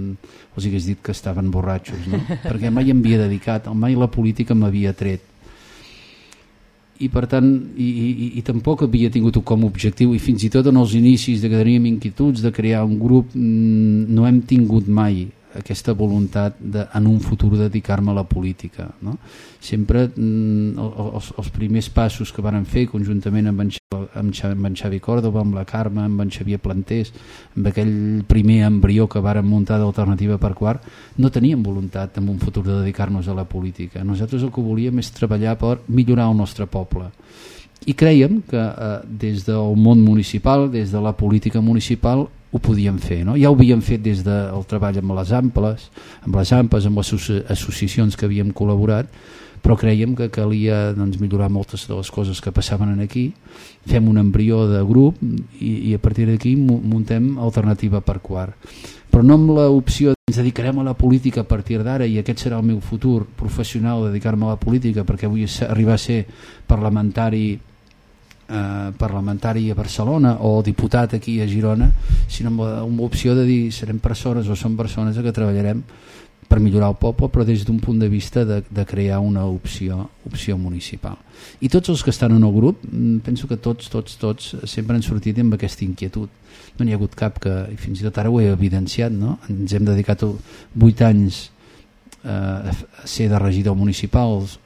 els hagués dit que estaven borratxos no? <laughs> perquè mai em havia dedicat mai la política m'havia tret i per tant i, i, i tampoc havia tingut com a objectiu i fins i tot en els inicis de que teníem inquietuds de crear un grup mm, no hem tingut mai aquesta voluntat de en un futur dedicar-me a la política no? sempre mm, el- els, els primers passos que varen fer conjuntament amb en, amb, amb en Xavi Córdoba, amb la Carme, amb en Xavier Plantés amb aquell primer embrió que varen muntar d'alternativa per quart no teníem voluntat en un futur de dedicar-nos a la política nosaltres el que volíem és treballar per millorar el nostre poble i creiem que eh, des del món municipal, des de la política municipal ho podíem fer, no? ja ho havíem fet des del treball amb les amples amb les ampes, amb les asso- associacions que havíem col·laborat però creiem que calia doncs, millorar moltes de les coses que passaven en aquí fem un embrió de grup i, i a partir d'aquí mu- muntem alternativa per quart però no amb l'opció de ens dedicarem a la política a partir d'ara i aquest serà el meu futur professional dedicar-me a la política perquè vull arribar a ser parlamentari eh, parlamentari a Barcelona o diputat aquí a Girona sinó amb, amb l'opció de dir serem persones o som persones que treballarem per millorar el poble però des d'un punt de vista de, de crear una opció, opció municipal i tots els que estan en el grup mm, penso que tots, tots, tots sempre han sortit amb aquesta inquietud no n'hi ha hagut cap que, i fins i tot ara ho he evidenciat no? ens hem dedicat 8 anys eh, a ser de regidor municipals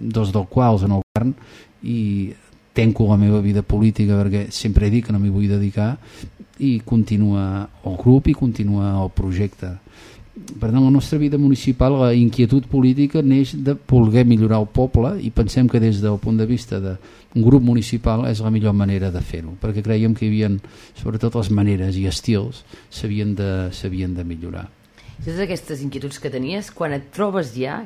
dos dels quals en el govern i tenco la meva vida política perquè sempre he dit que no m'hi vull dedicar i continua el grup i continua el projecte per tant, la nostra vida municipal, la inquietud política neix de voler millorar el poble i pensem que des del punt de vista d'un grup municipal és la millor manera de fer-ho, perquè creiem que hi havia, sobretot les maneres i estils, s'havien de, de millorar. I totes aquestes inquietuds que tenies, quan et trobes ja,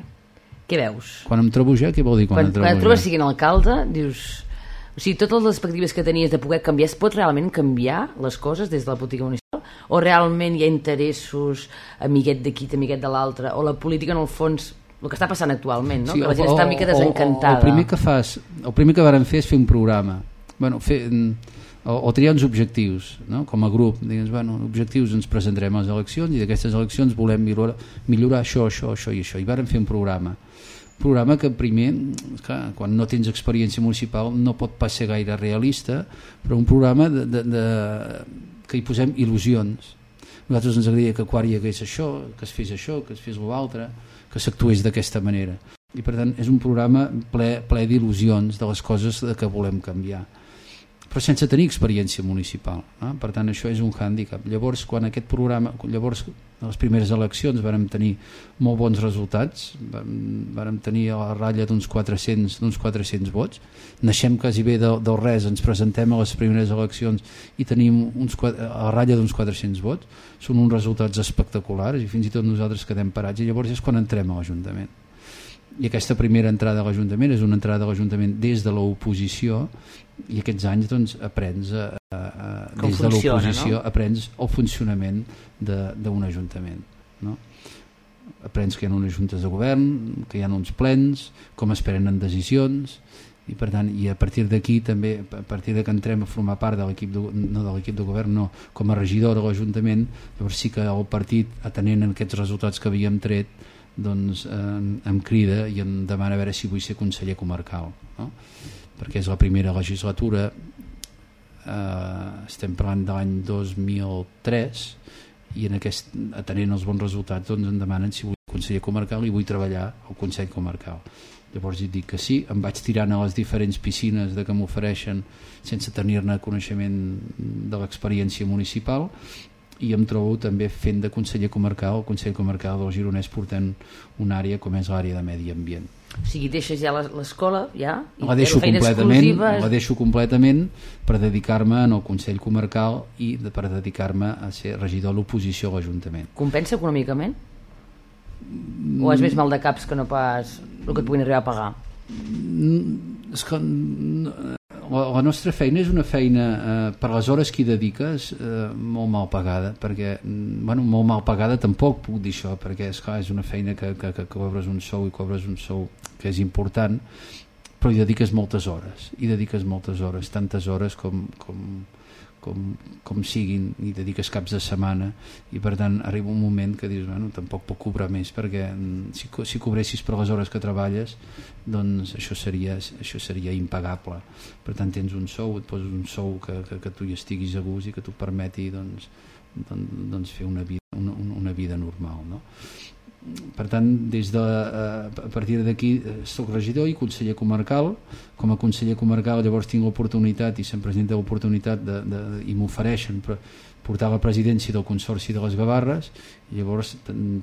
què veus? Quan em trobo ja, què vol dir quan, Quan, em trobo quan et trobes ja? siguent alcalde, dius... O sigui, totes les expectatives que tenies de poder canviar, es pot realment canviar les coses des de la política municipal? O realment hi ha interessos, amiguet d'aquí, amiguet de l'altre, o la política en el fons, el que està passant actualment, no? que la gent està una mica desencantada. O, el primer que fas, el primer que vàrem fer és fer un programa. Bueno, fer, mm, o, o triar uns objectius, no? com a grup. Digues, bueno, objectius ens presentarem a les eleccions i d'aquestes eleccions volem millorar, millorar això, això, això i això. I vàrem fer un programa programa que primer, clar, quan no tens experiència municipal no pot pas ser gaire realista, però un programa de, de, de, que hi posem il·lusions. Nosaltres ens agradaria que quan hi hagués això, que es fes això, que es fes l'altre, que s'actués d'aquesta manera. I per tant és un programa ple, ple d'il·lusions de les coses que volem canviar però sense tenir experiència municipal eh? per tant això és un hàndicap llavors quan aquest programa llavors a les primeres eleccions vàrem tenir molt bons resultats. Vàrem, tenir a la ratlla d'uns 400, d'uns 400 vots. Naixem quasi bé del, del res ens presentem a les primeres eleccions i tenim uns, a la ratlla d'uns 400 vots. Són uns resultats espectaculars i fins i tot nosaltres quedem parats. I llavors és quan entrem a l'Ajuntament i aquesta primera entrada a l'Ajuntament és una entrada a l'Ajuntament des de l'oposició i aquests anys doncs, aprens a, a, a, Com des de l'oposició no? aprens el funcionament de- d'un ajuntament no? aprens que hi ha unes juntes de govern que hi ha uns plens com es prenen decisions i per tant i a partir d'aquí també a partir de que entrem a formar part de l'equip de, no de l'equip de govern no, com a regidor de l'Ajuntament llavors sí que el partit atenent a aquests resultats que havíem tret doncs eh, em crida i em demana a veure si vull ser conseller comarcal no? perquè és la primera legislatura eh, estem parlant de l'any 2003 i en aquest, atenent els bons resultats doncs em demanen si vull conseller comarcal i vull treballar al Consell Comarcal llavors hi dic que sí, em vaig tirant a les diferents piscines de que m'ofereixen sense tenir-ne coneixement de l'experiència municipal i em trobo també fent de conseller comarcal al Consell Comarcal del Gironès portant una àrea com és l'àrea de medi ambient O sigui, deixes ja la- l'escola, ja? i la deixo completament exclusiva és- la deixo completament per dedicar-me en el Consell Comarcal i de, per dedicar-me a ser regidor de l'oposició a l'Ajuntament Compensa econòmicament? O és més mal de caps que no pas el que et puguin arribar a pagar? és que mm, la, la nostra feina és una feina eh, per les hores que hi dediques eh, molt mal pagada perquè, mm, bueno, molt mal pagada tampoc puc dir això perquè és, clar, és una feina que, que, que cobres un sou i cobres un sou que és important però hi dediques moltes hores hi dediques moltes hores, tantes hores com, com, com, com siguin i dediques caps de setmana i per tant arriba un moment que dius bueno, tampoc puc cobrar més perquè mm, si, si cobressis per les hores que treballes doncs això seria, això seria impagable per tant tens un sou, et poses un sou que, que, que tu hi estiguis a gust i que t'ho permeti doncs, doncs, doncs fer una vida, una- una vida normal no? Per tant, des de, eh, a partir d'aquí eh, soc regidor i conseller comarcal. Com a conseller comarcal llavors tinc l'oportunitat i se'm presenta l'oportunitat de, de, i m'ofereixen portar la presidència del Consorci de les Gavarres. I llavors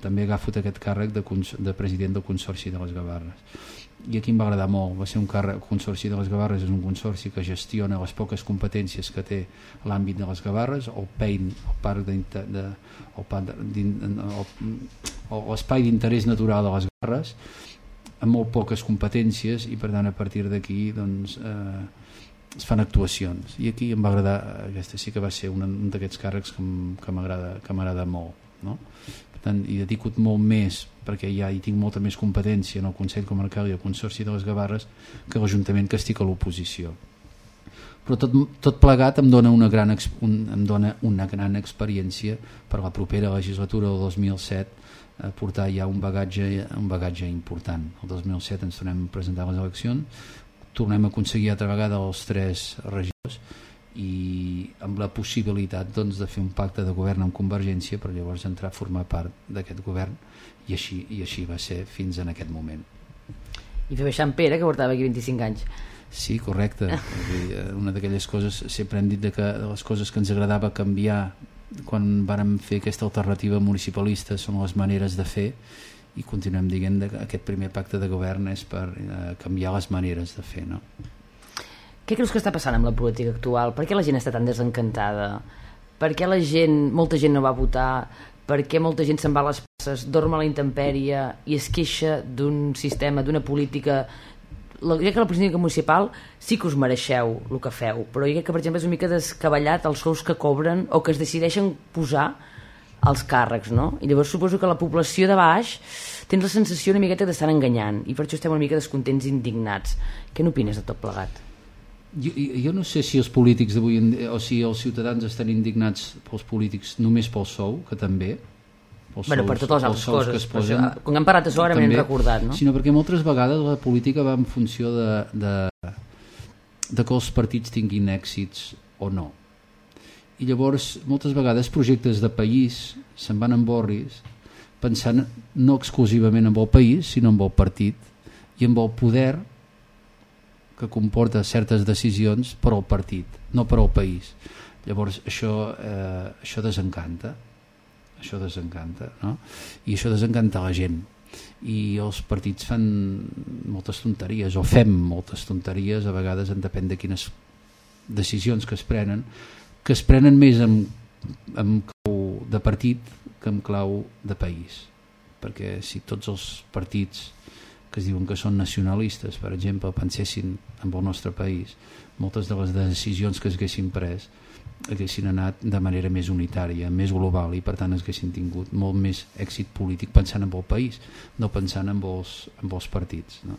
també agafo aquest càrrec de, de president del Consorci de les Gavarres i aquí em va agradar molt, va ser un càrrec el Consorci de les Gavarres és un consorci que gestiona les poques competències que té l'àmbit de les Gavarres el PEIN, el parc de, o l'espai d'interès natural de les Garres amb molt poques competències i per tant a partir d'aquí doncs, eh, es fan actuacions i aquí em va agradar, aquesta sí que va ser un, un d'aquests càrrecs que m'agrada molt no? per tant hi dedico molt més perquè ja hi tinc molta més competència en el Consell Comarcal i el Consorci de les Gavarres que l'Ajuntament que estic a l'oposició però tot, tot plegat em dona, una gran, un, em dona una gran experiència per la propera legislatura del 2007 a portar ja un bagatge, un bagatge important. El 2007 ens tornem a presentar les eleccions, tornem a aconseguir altra vegada els tres regidors i amb la possibilitat doncs, de fer un pacte de govern amb Convergència per llavors entrar a formar part d'aquest govern i així, i així va ser fins en aquest moment. I baixar en Pere, que portava aquí 25 anys. Sí, correcte. <laughs> Eh, Una d'aquelles coses, sempre hem dit de que les coses que ens agradava canviar quan vàrem fer aquesta alternativa municipalista són les maneres de fer i continuem dient que aquest primer pacte de govern és per eh, canviar les maneres de fer. No? Què creus que està passant amb la política actual? Per què la gent està tan desencantada? Per què la gent, molta gent no va votar? Per què molta gent se'n va a les passes, dorm a la intempèrie i es queixa d'un sistema, d'una política... La, jo crec que la política municipal sí que us mereixeu el que feu, però jo crec que, per exemple, és una mica descabellat els sous que cobren o que es decideixen posar als càrrecs, no? I llavors suposo que la població de baix tens la sensació una miqueta d'estar enganyant i per això estem una mica descontents i indignats. Què n'opines de tot plegat? Jo, jo no sé si els polítics d'avui o si els ciutadans estan indignats pels polítics només pel sou, que també pels Bueno, per totes les altres sous coses, que es posen, això, quan hem parlat d'això ara m'he també, recordat, no? sinó perquè moltes vegades la política va en funció de, de, de que els partits tinguin èxits o no i llavors moltes vegades projectes de país se'n van en borris pensant no exclusivament en el país sinó en el partit i en el poder que comporta certes decisions per al partit, no per al país. Llavors això, eh, això desencanta això desencanta no? i això desencanta la gent. I els partits fan moltes tonteries o fem moltes tonteries a vegades en depèn de quines decisions que es prenen que es prenen més en, en clau de partit que en clau de país. Perquè si tots els partits que es diuen que són nacionalistes per exemple pensessin en el nostre país moltes de les decisions que es haguessin pres haguessin anat de manera més unitària, més global i per tant haguessin tingut molt més èxit polític pensant en el país, no pensant en els, en els partits. No?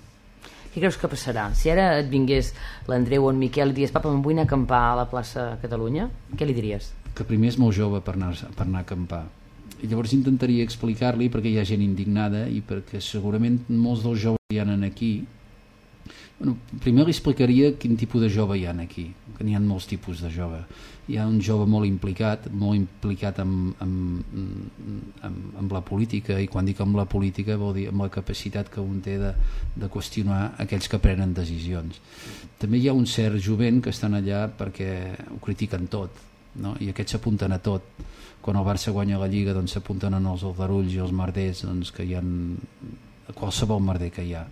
Què creus que passarà? Si ara et vingués l'Andreu o en Miquel i digués papa, me'n vull anar a acampar a la plaça Catalunya, què li diries? Que primer és molt jove per anar, per anar a acampar. I llavors intentaria explicar-li perquè hi ha gent indignada i perquè segurament molts dels joves hi ha aquí Bueno, primer li explicaria quin tipus de jove hi ha aquí, que n'hi ha molts tipus de jove. Hi ha un jove molt implicat, molt implicat amb, amb, amb, amb la política, i quan dic amb la política vol dir amb la capacitat que un té de, de qüestionar aquells que prenen decisions. També hi ha un cert jovent que estan allà perquè ho critiquen tot, no? i aquests s'apunten a tot. Quan el Barça guanya la Lliga doncs s'apunten en els aldarulls i els merders doncs, que hi ha qualsevol merder que hi ha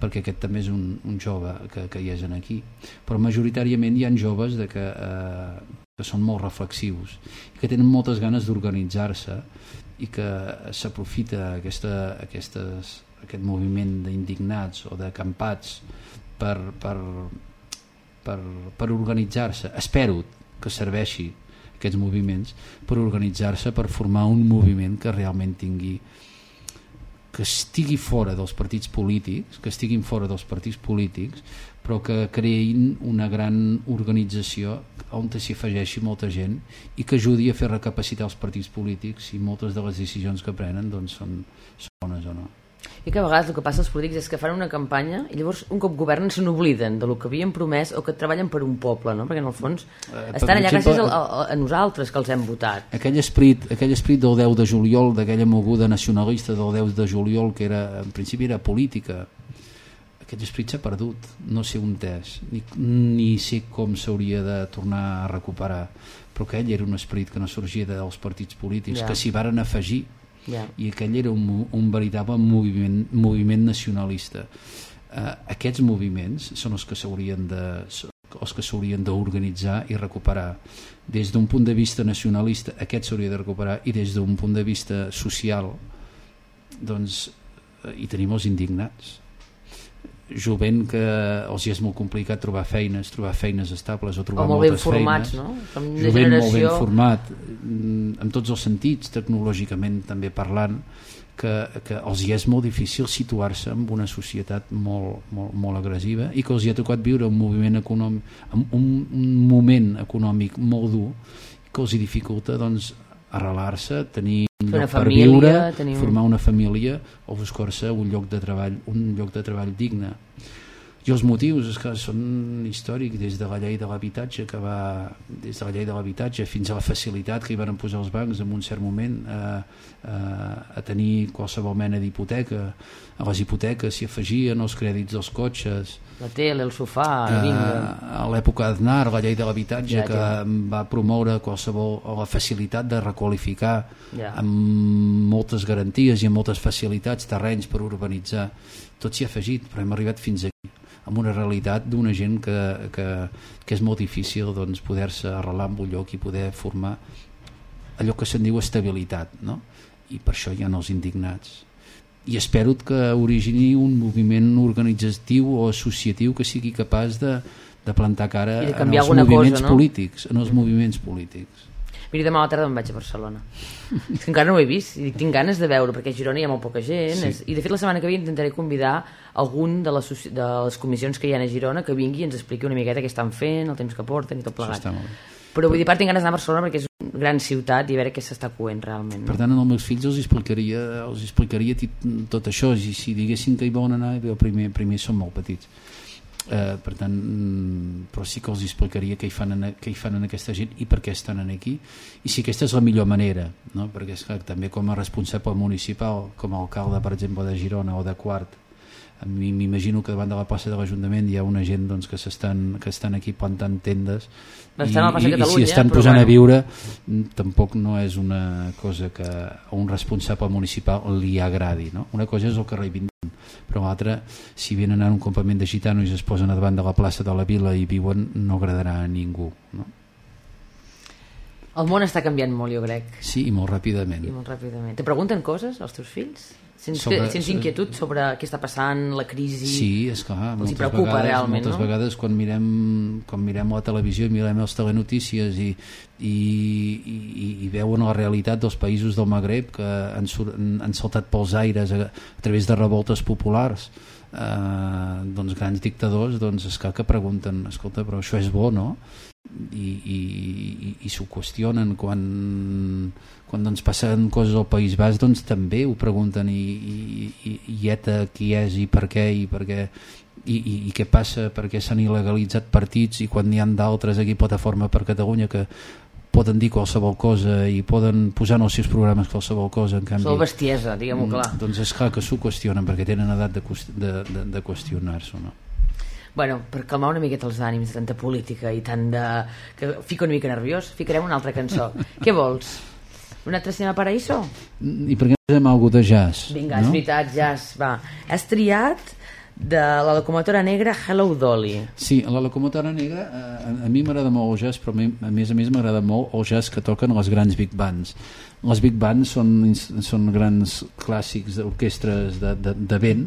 perquè aquest també és un, un jove que, que hi és aquí però majoritàriament hi ha joves de que, eh, que són molt reflexius i que tenen moltes ganes d'organitzar-se i que s'aprofita aquesta, aquestes, aquest moviment d'indignats o d'acampats per, per, per, per organitzar-se espero que serveixi aquests moviments per organitzar-se per formar un moviment que realment tingui que estigui fora dels partits polítics, que estiguin fora dels partits polítics, però que creïn una gran organització on s'hi afegeixi molta gent i que ajudi a fer recapacitar els partits polítics si moltes de les decisions que prenen doncs, són, són bones o no. I que a vegades el que passa als polítics és que fan una campanya i llavors un cop governen se n'obliden de lo que havien promès o que treballen per un poble, no? perquè en el fons per estan allà exemple, gràcies a, a, a nosaltres que els hem votat. aquell esperit, aquell esperit del 10 de juliol, d'aquella moguda nacionalista del 10 de juliol, que era, en principi era política, aquest esperit s'ha perdut, no sé on és, ni, ni sé com s'hauria de tornar a recuperar, però aquell era un esperit que no sorgia dels partits polítics, Ja. que s'hi varen afegir, Ja. i aquell era un, un veritable moviment, moviment nacionalista. Uh, aquests moviments són els que s'haurien de els que s'haurien d'organitzar i recuperar des d'un punt de vista nacionalista aquest s'hauria de recuperar i des d'un punt de vista social doncs eh, hi tenim els indignats jovent que els hi és molt complicat trobar feines, trobar feines estables o trobar O molt ben moltes formats, feines no? Som jovent molt ben generació... format mm, en tots els sentits, tecnològicament també parlant que, que els hi és molt difícil situar-se en una societat molt, molt, molt agressiva i que els hi ha tocat viure un moviment econòmic un, un moment econòmic molt dur que els hi dificulta doncs, arrelar-se, tenir un lloc per família, viure, tenir un- formar una família o buscar-se un lloc de treball un lloc de treball digne i els motius és que són històrics des de la llei de l'habitatge que va des de la llei de l'habitatge fins a la facilitat que hi van posar els bancs en un cert moment a, a, a tenir qualsevol mena d'hipoteca a les hipoteques s'hi afegien els crèdits dels cotxes La tele, el sofà, a, vinga. a l'època d'Aznar, la llei de l'habitatge Ja, que ja. va promoure qualsevol la facilitat de requalificar Ja. amb moltes garanties i amb moltes facilitats terrenys per urbanitzar tot s'hi ha afegit, però hem arribat fins aquí amb una realitat d'una gent que, que, que és molt difícil doncs, poder-se arrelar en un lloc i poder formar allò que se'n diu estabilitat no? i per això hi ha els indignats i espero que origini un moviment organitzatiu o associatiu que sigui capaç de, de plantar cara I de en els moviments cosa, no? polítics en els moviments polítics Mira, demà a la tarda me'n vaig a Barcelona. És <laughs> que encara no ho he vist i tinc ganes de veure, perquè a Girona hi ha molt poca gent. Sí. És, I de fet la setmana que ve intentaré convidar algun de les, de les comissions que hi ha a Girona que vingui i ens expliqui una miqueta què estan fent, el temps que porten i tot plegat. Però vull dir, part tinc ganes d'anar a Barcelona perquè és una gran ciutat i a veure què s'està coent realment. Per No? tant, als meus fills els explicaria, els explicaria tot això, i si diguessin que hi volen anar, primer, primer són molt petits. Eh, per tant, mm, però sí que els explicaria què hi, fan en, què hi fan en aquesta gent i per què estan en aquí i si aquesta és la millor manera no? perquè és que també com a responsable municipal com a alcalde per exemple de Girona o de Quart m'imagino que davant de la plaça de l'Ajuntament hi ha una gent doncs, que, s'estan que estan aquí plantant tendes i, Estan a i, i si estan posant a bueno. viure mm, tampoc no és una cosa que a un responsable municipal li agradi no? una cosa és el que reivindiquen però l'altra, si venen a un campament de gitanos i es posen a davant de la plaça de la vila i viuen, no agradarà a ningú no? El món està canviant molt, jo crec. sí, i molt ràpidament I molt ràpidament. Te pregunten coses, els teus fills? Sents, Sobre- que, sents inquietud sobre què està passant, la crisi? Sí, és clar, Els hi preocupa vegades, realment, moltes no? vegades quan mirem, quan mirem la televisió i mirem les telenotícies i, i, i, i veuen la realitat dels països del Magreb que han, han, han saltat pels aires a, a través de revoltes populars eh, doncs grans dictadors doncs és clar que pregunten, escolta, però això és bo, no? I, i, i, i s'ho qüestionen quan, quan doncs passen coses al País Basc doncs també ho pregunten i, i, i, i ETA qui és i per què i per què i, i, i què passa perquè s'han il·legalitzat partits i quan n'hi han d'altres aquí Plataforma per Catalunya que poden dir qualsevol cosa i poden posar en els seus programes qualsevol cosa en canvi Sou bestiesa, diguem-ho clar. Mm, doncs és clar que s'ho qüestionen perquè tenen edat de, de, de, de qüestionar-s'ho no? Bueno, per calmar una miqueta els ànims de tanta política i tant de... que fico una mica nerviós, ficarem una altra cançó. <laughs> Què vols? Un altre cinema paraíso? i per què no fem alguna de jazz? Vinga, és no? veritat, jazz, va. Has triat de la locomotora negra Hello Dolly. Sí, la locomotora negra eh, a, a mi m'agrada molt el jazz però a, mi, a més a més m'agrada molt el jazz que toquen les grans big bands les big bands són, són grans clàssics d'orquestres de, de, de vent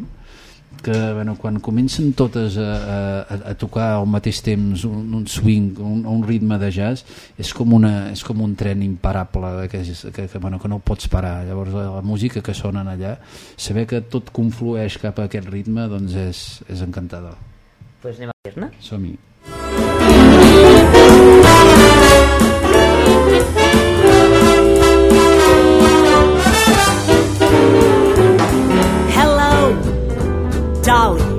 que bueno, quan comencen totes a, a, a tocar al mateix temps un, un swing, un, un ritme de jazz és com, una, és com un tren imparable que, és, que, que, bueno, que no pots parar. Llavors la, la música que sonen allà saber que tot conflueix cap a aquest ritme doncs és, és encantador. Pues anem a dir-ne. som-hi Dolly.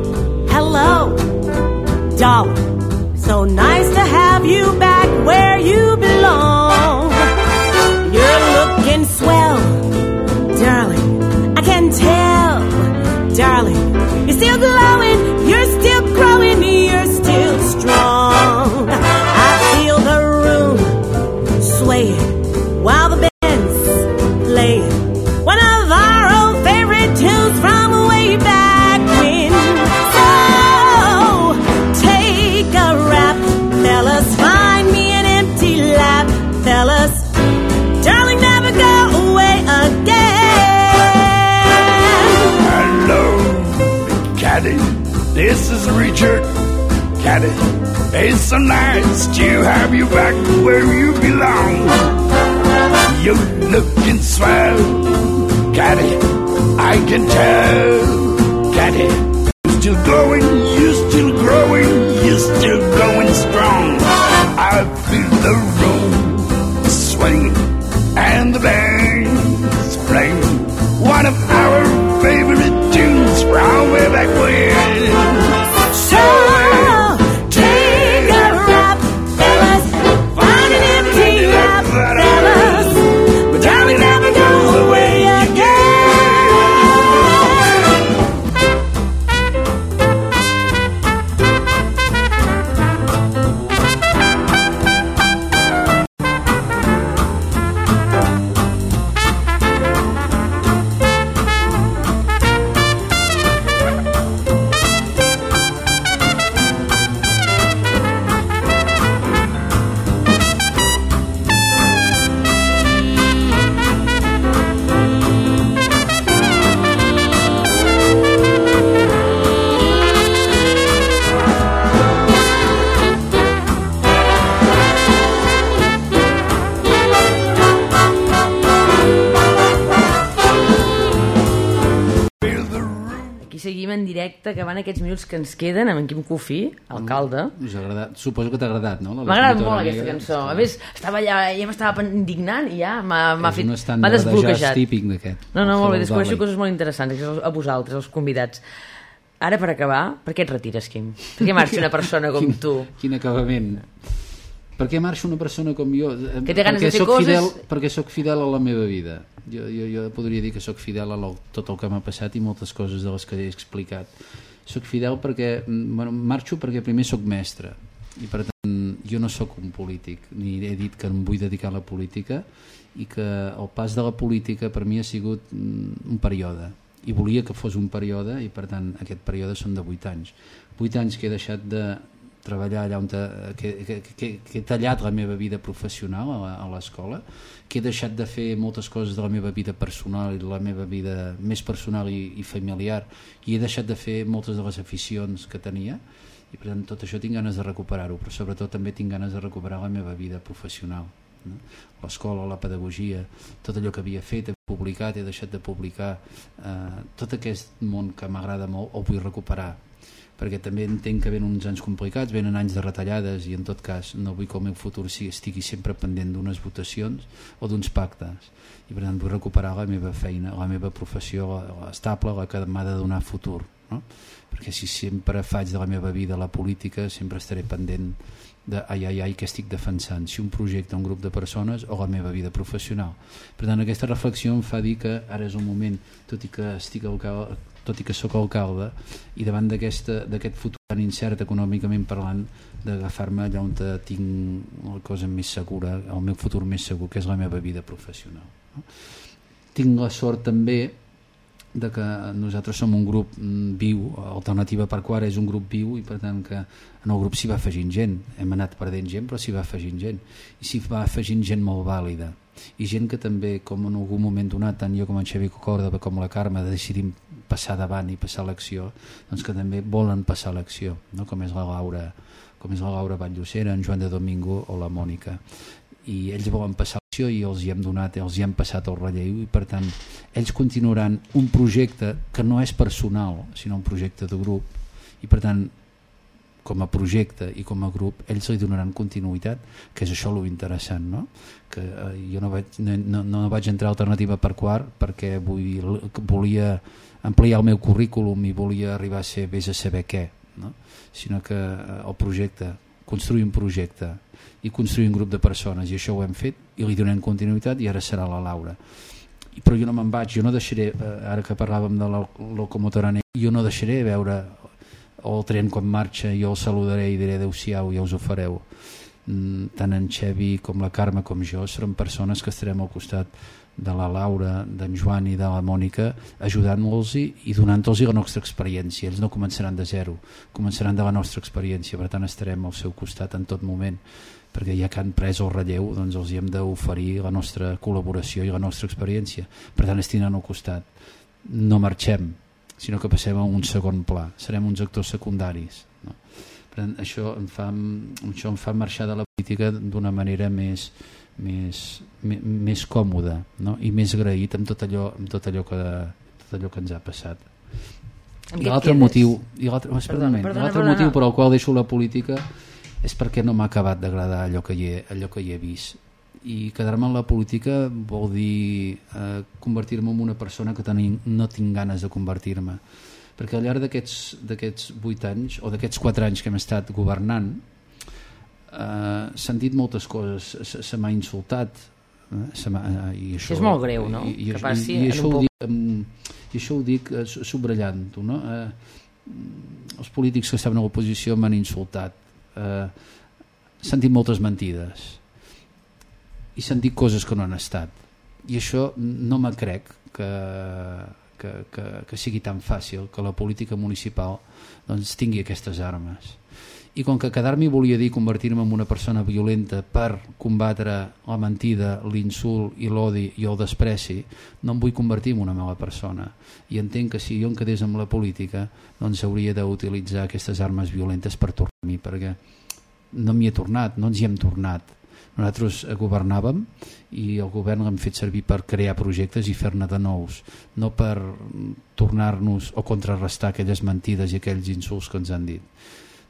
Minuts que ens queden amb en Quim Cofí, alcalde. Us ha agradat? Suposo que t'ha agradat, no? M'ha agradat molt aquesta cançó. A més, estava allà, ja m'estava indignant i ja m'ha fet... un M'ha jazz desbloquejat. típic d'aquest. No, no, molt bé, descobreixo coses molt interessants a vosaltres, als convidats. Ara, per acabar, per què et retires, Quim? Per què marxa una persona com quin, tu? Quin acabament. Per què marxa una persona com jo? Eh, Que té ganes perquè de fer coses- Fidel, perquè sóc fidel a la meva vida. Jo, jo, jo podria dir que sóc fidel a lo, tot el que m'ha passat i moltes coses de les que he explicat. Sóc fidel perquè... mm, Bueno, marxo perquè primer sóc mestre. I per tant jo no sóc un polític ni he dit que em vull dedicar a la política i que el pas de la política per mi ha sigut mm, un període. I volia que fos un període i per tant aquest període són de 8 anys. 8 anys que he deixat de treballar allà on te, que, que, que, que he tallat la meva vida professional a la- a l'escola que he deixat de fer moltes coses de la meva vida personal i la meva vida més personal i, i familiar i he deixat de fer moltes de les aficions que tenia i per tant tot això tinc ganes de recuperar-ho però sobretot també tinc ganes de recuperar la meva vida professional no? l'escola, la pedagogia tot allò que havia fet, he publicat he deixat de publicar eh, tot aquest món que m'agrada molt ho vull recuperar perquè també entenc que venen uns anys complicats, venen anys de retallades i en tot cas no vull que el meu futur estigui sempre pendent d'unes votacions o d'uns pactes i per tant vull recuperar la meva feina, la meva professió estable, la que m'ha de donar futur no? perquè si sempre faig de la meva vida la política sempre estaré pendent de ai ai ai que estic defensant si un projecte, un grup de persones o la meva vida professional per tant aquesta reflexió em fa dir que ara és un moment tot i que estic al tot i que sóc alcalde i davant d'aquest futur tan incert econòmicament parlant d'agafar-me allà on tinc la cosa més segura el meu futur més segur que és la meva vida professional. No? tinc la sort també de que nosaltres som un grup mm, viu, Alternativa per Quara és un grup viu i per tant que en el grup s'hi va afegint gent, hem anat perdent gent però s'hi va afegint gent. I s'hi va afegint gent molt vàlida. I gent que també, com en algun moment donat, tant jo com en Xavi Còrdova com la Carme decidim passar davant i passar l'acció, doncs que també volen passar l'acció, no? com és la Laura com és la Laura Batllocera, en Joan de Domingo o la Mònica i ells volen passar l'acció i els hi hem donat, els hi hem passat el relleu i per tant ells continuaran un projecte que no és personal sinó un projecte de grup i per tant com a projecte i com a grup ells li donaran continuïtat que és això lo interessant no? que eh, jo no vaig, no, no, no vaig entrar a alternativa per quart perquè vull, volia ampliar el meu currículum i volia arribar a ser vés a saber què no? sinó que eh, el projecte construir un projecte i construir un grup de persones i això ho hem fet i li donem continuïtat i ara serà la Laura però jo no me'n vaig, jo no deixaré eh, ara que parlàvem de la locomotora jo no deixaré veure el tren quan marxa jo el saludaré i diré adeu-siau ja us ho fareu Mm, tant en Xevi com la Carme com jo serem persones que estarem al costat de la Laura, d'en Joan i de la Mònica ajudant-los i, i donant-los la nostra experiència. Ells no començaran de zero començaran de la nostra experiència. Per tant estarem al seu costat en tot moment perquè ja que han pres el relleu doncs els hi hem d'oferir la nostra col·laboració i la nostra experiència. Per tant estiguin al costat. No marxem sinó que passem a un segon pla. Serem uns actors secundaris no? per tant, això em fa, això em fa marxar de la política d'una manera més, més, més, còmoda no? i més agraït amb tot allò, amb tot allò, que, tot allò que ens ha passat i l'altre motiu, i l'altre perdona. motiu per al qual deixo la política és perquè no m'ha acabat d'agradar allò, que he, allò que hi he vist i quedar-me en la política vol dir eh, convertir-me en una persona que tenim, no tinc ganes de convertir-me perquè al llarg d'aquests d'aquests 8 anys o d'aquests 4 anys que hem estat governant eh, s'han dit moltes coses se, se m'ha insultat eh, se eh, i això, és molt greu, no? i, i, Que i, passi i, en això ho dic, em, i això ho dic eh, su- subratllant-ho no? eh, els polítics que estaven a l'oposició m'han insultat. Eh, s'han dit moltes mentides. I s'han dit coses que no han estat. I això no me crec que, que, que, que sigui tan fàcil que la política municipal doncs, tingui aquestes armes i com que quedar-m'hi volia dir convertir-me en una persona violenta per combatre la mentida, l'insult i l'odi i el despreci, no em vull convertir en una mala persona. I entenc que si jo em quedés amb la política doncs hauria d'utilitzar aquestes armes violentes per tornar-m'hi perquè no m'hi he tornat, no ens hi hem tornat. Nosaltres governàvem i el govern l'hem fet servir per crear projectes i fer-ne de nous no per tornar-nos o contrarrestar aquelles mentides i aquells insults que ens han dit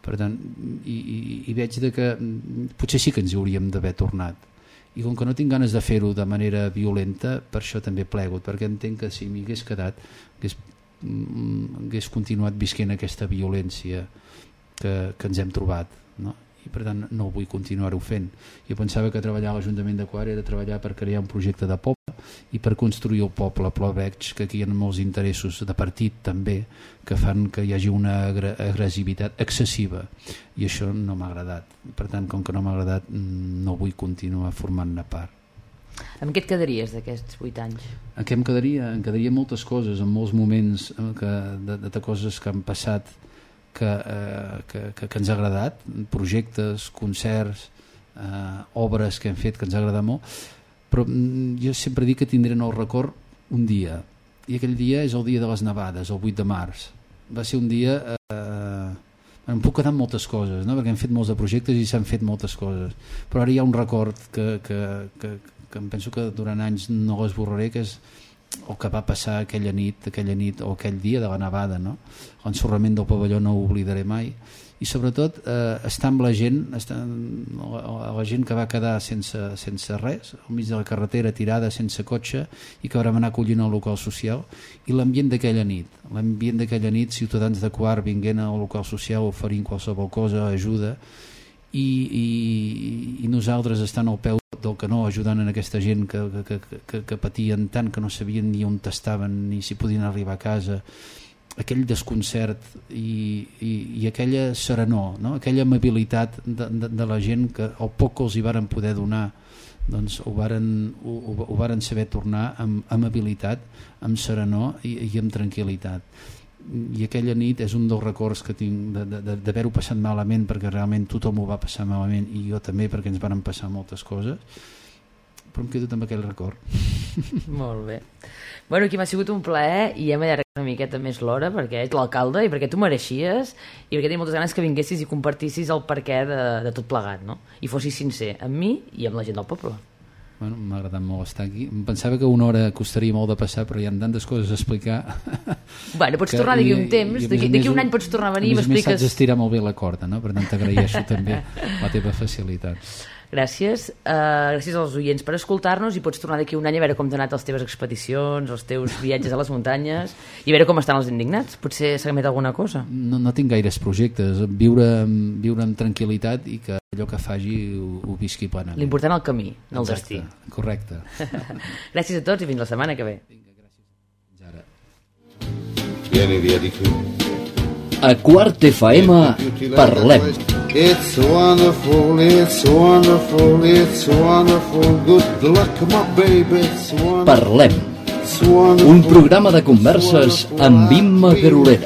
per tant, i, i, i veig de que mm, potser sí que ens hi hauríem d'haver tornat i com que no tinc ganes de fer-ho de manera violenta per això també plego perquè entenc que si m'hi hagués quedat hagués, mm, hagués continuat visquent aquesta violència que, que ens hem trobat no? I per tant no vull continuar-ho fent jo pensava que treballar a l'Ajuntament de Quart era treballar per crear un projecte de poble i per construir el poble però veig que aquí hi ha molts interessos de partit també que fan que hi hagi una agressivitat excessiva i això no m'ha agradat per tant com que no m'ha agradat mm, no vull continuar formant-ne part Amb què et quedaries d'aquests 8 anys? en què em quedaria? Em quedaria moltes coses, en molts moments eh, que, de, de, de coses que han passat que, eh, que, que, que ens ha agradat, projectes, concerts, eh, obres que hem fet que ens ha agradat molt, però mm, jo sempre dic que tindrem el record un dia, i aquell dia és el dia de les nevades, el 8 de març. Va ser un dia... Eh, em puc quedar amb moltes coses, no? perquè hem fet molts de projectes i s'han fet moltes coses, però ara hi ha un record que, que, que, que em penso que durant anys no l'esborraré, que és el que va passar aquella nit, aquella nit o aquell dia de la nevada, no? l'ensorrament del pavelló no ho oblidaré mai i sobretot eh, estar amb la gent la, la gent que va quedar sense, sense res al mig de la carretera tirada sense cotxe i que vam anar acollint al local social i l'ambient d'aquella nit l'ambient d'aquella nit, ciutadans de Quart vinguent al local social oferint qualsevol cosa, ajuda i, i, i nosaltres estant al peu del canó ajudant en aquesta gent que, que, que, que, patien tant que no sabien ni on estaven ni si podien arribar a casa aquell desconcert i, i, i aquella serenor, no? aquella amabilitat de, de, de la gent que el poc que els hi varen poder donar doncs ho varen, ho, ho varen saber tornar amb amabilitat, amb serenor i, i amb tranquil·litat i aquella nit és un dels records que tinc d'haver-ho passat malament perquè realment tothom ho va passar malament i jo també perquè ens van passar moltes coses però em quedo amb aquell record. <laughs> Molt bé. Bueno, aquí m'ha sigut un plaer i hem allargat una miqueta més l'hora perquè ets l'alcalde i perquè tu mereixies i perquè tenia moltes ganes que vinguessis i compartissis el perquè de, de tot plegat, no? I fossis sincer amb mi i amb la gent del poble. Bueno, m'ha agradat molt estar aquí. Em pensava que una hora costaria molt de passar, però hi ha tantes coses a explicar. <laughs> Bueno, pots tornar d'aquí un temps, d'aquí un any pots tornar a venir i a més a més m'expliques... saps estirar molt bé la corda, no? Per tant, t'agraeixo també la teva facilitat. <laughs> Gràcies. Uh, gràcies als oients per escoltar-nos i pots tornar d'aquí un any a veure com t'han anat les teves expedicions, els teus viatges a les muntanyes i a veure com estan els indignats. Potser s'emet alguna cosa. No, no tinc gaires projectes. Viure, viure amb tranquil·litat i que allò que faci ho, ho visqui plenament. L'important el camí, no el Exacte, destí. Correcte. <laughs> Gràcies a tots i fins la setmana que ve. Fins ara. Vieni via di qui. A Quart FM parlem. It's wonderful, it's wonderful, it's wonderful. Good luck, my baby. It's wonderful. Parlem. Un programa de converses amb Imma Garolera.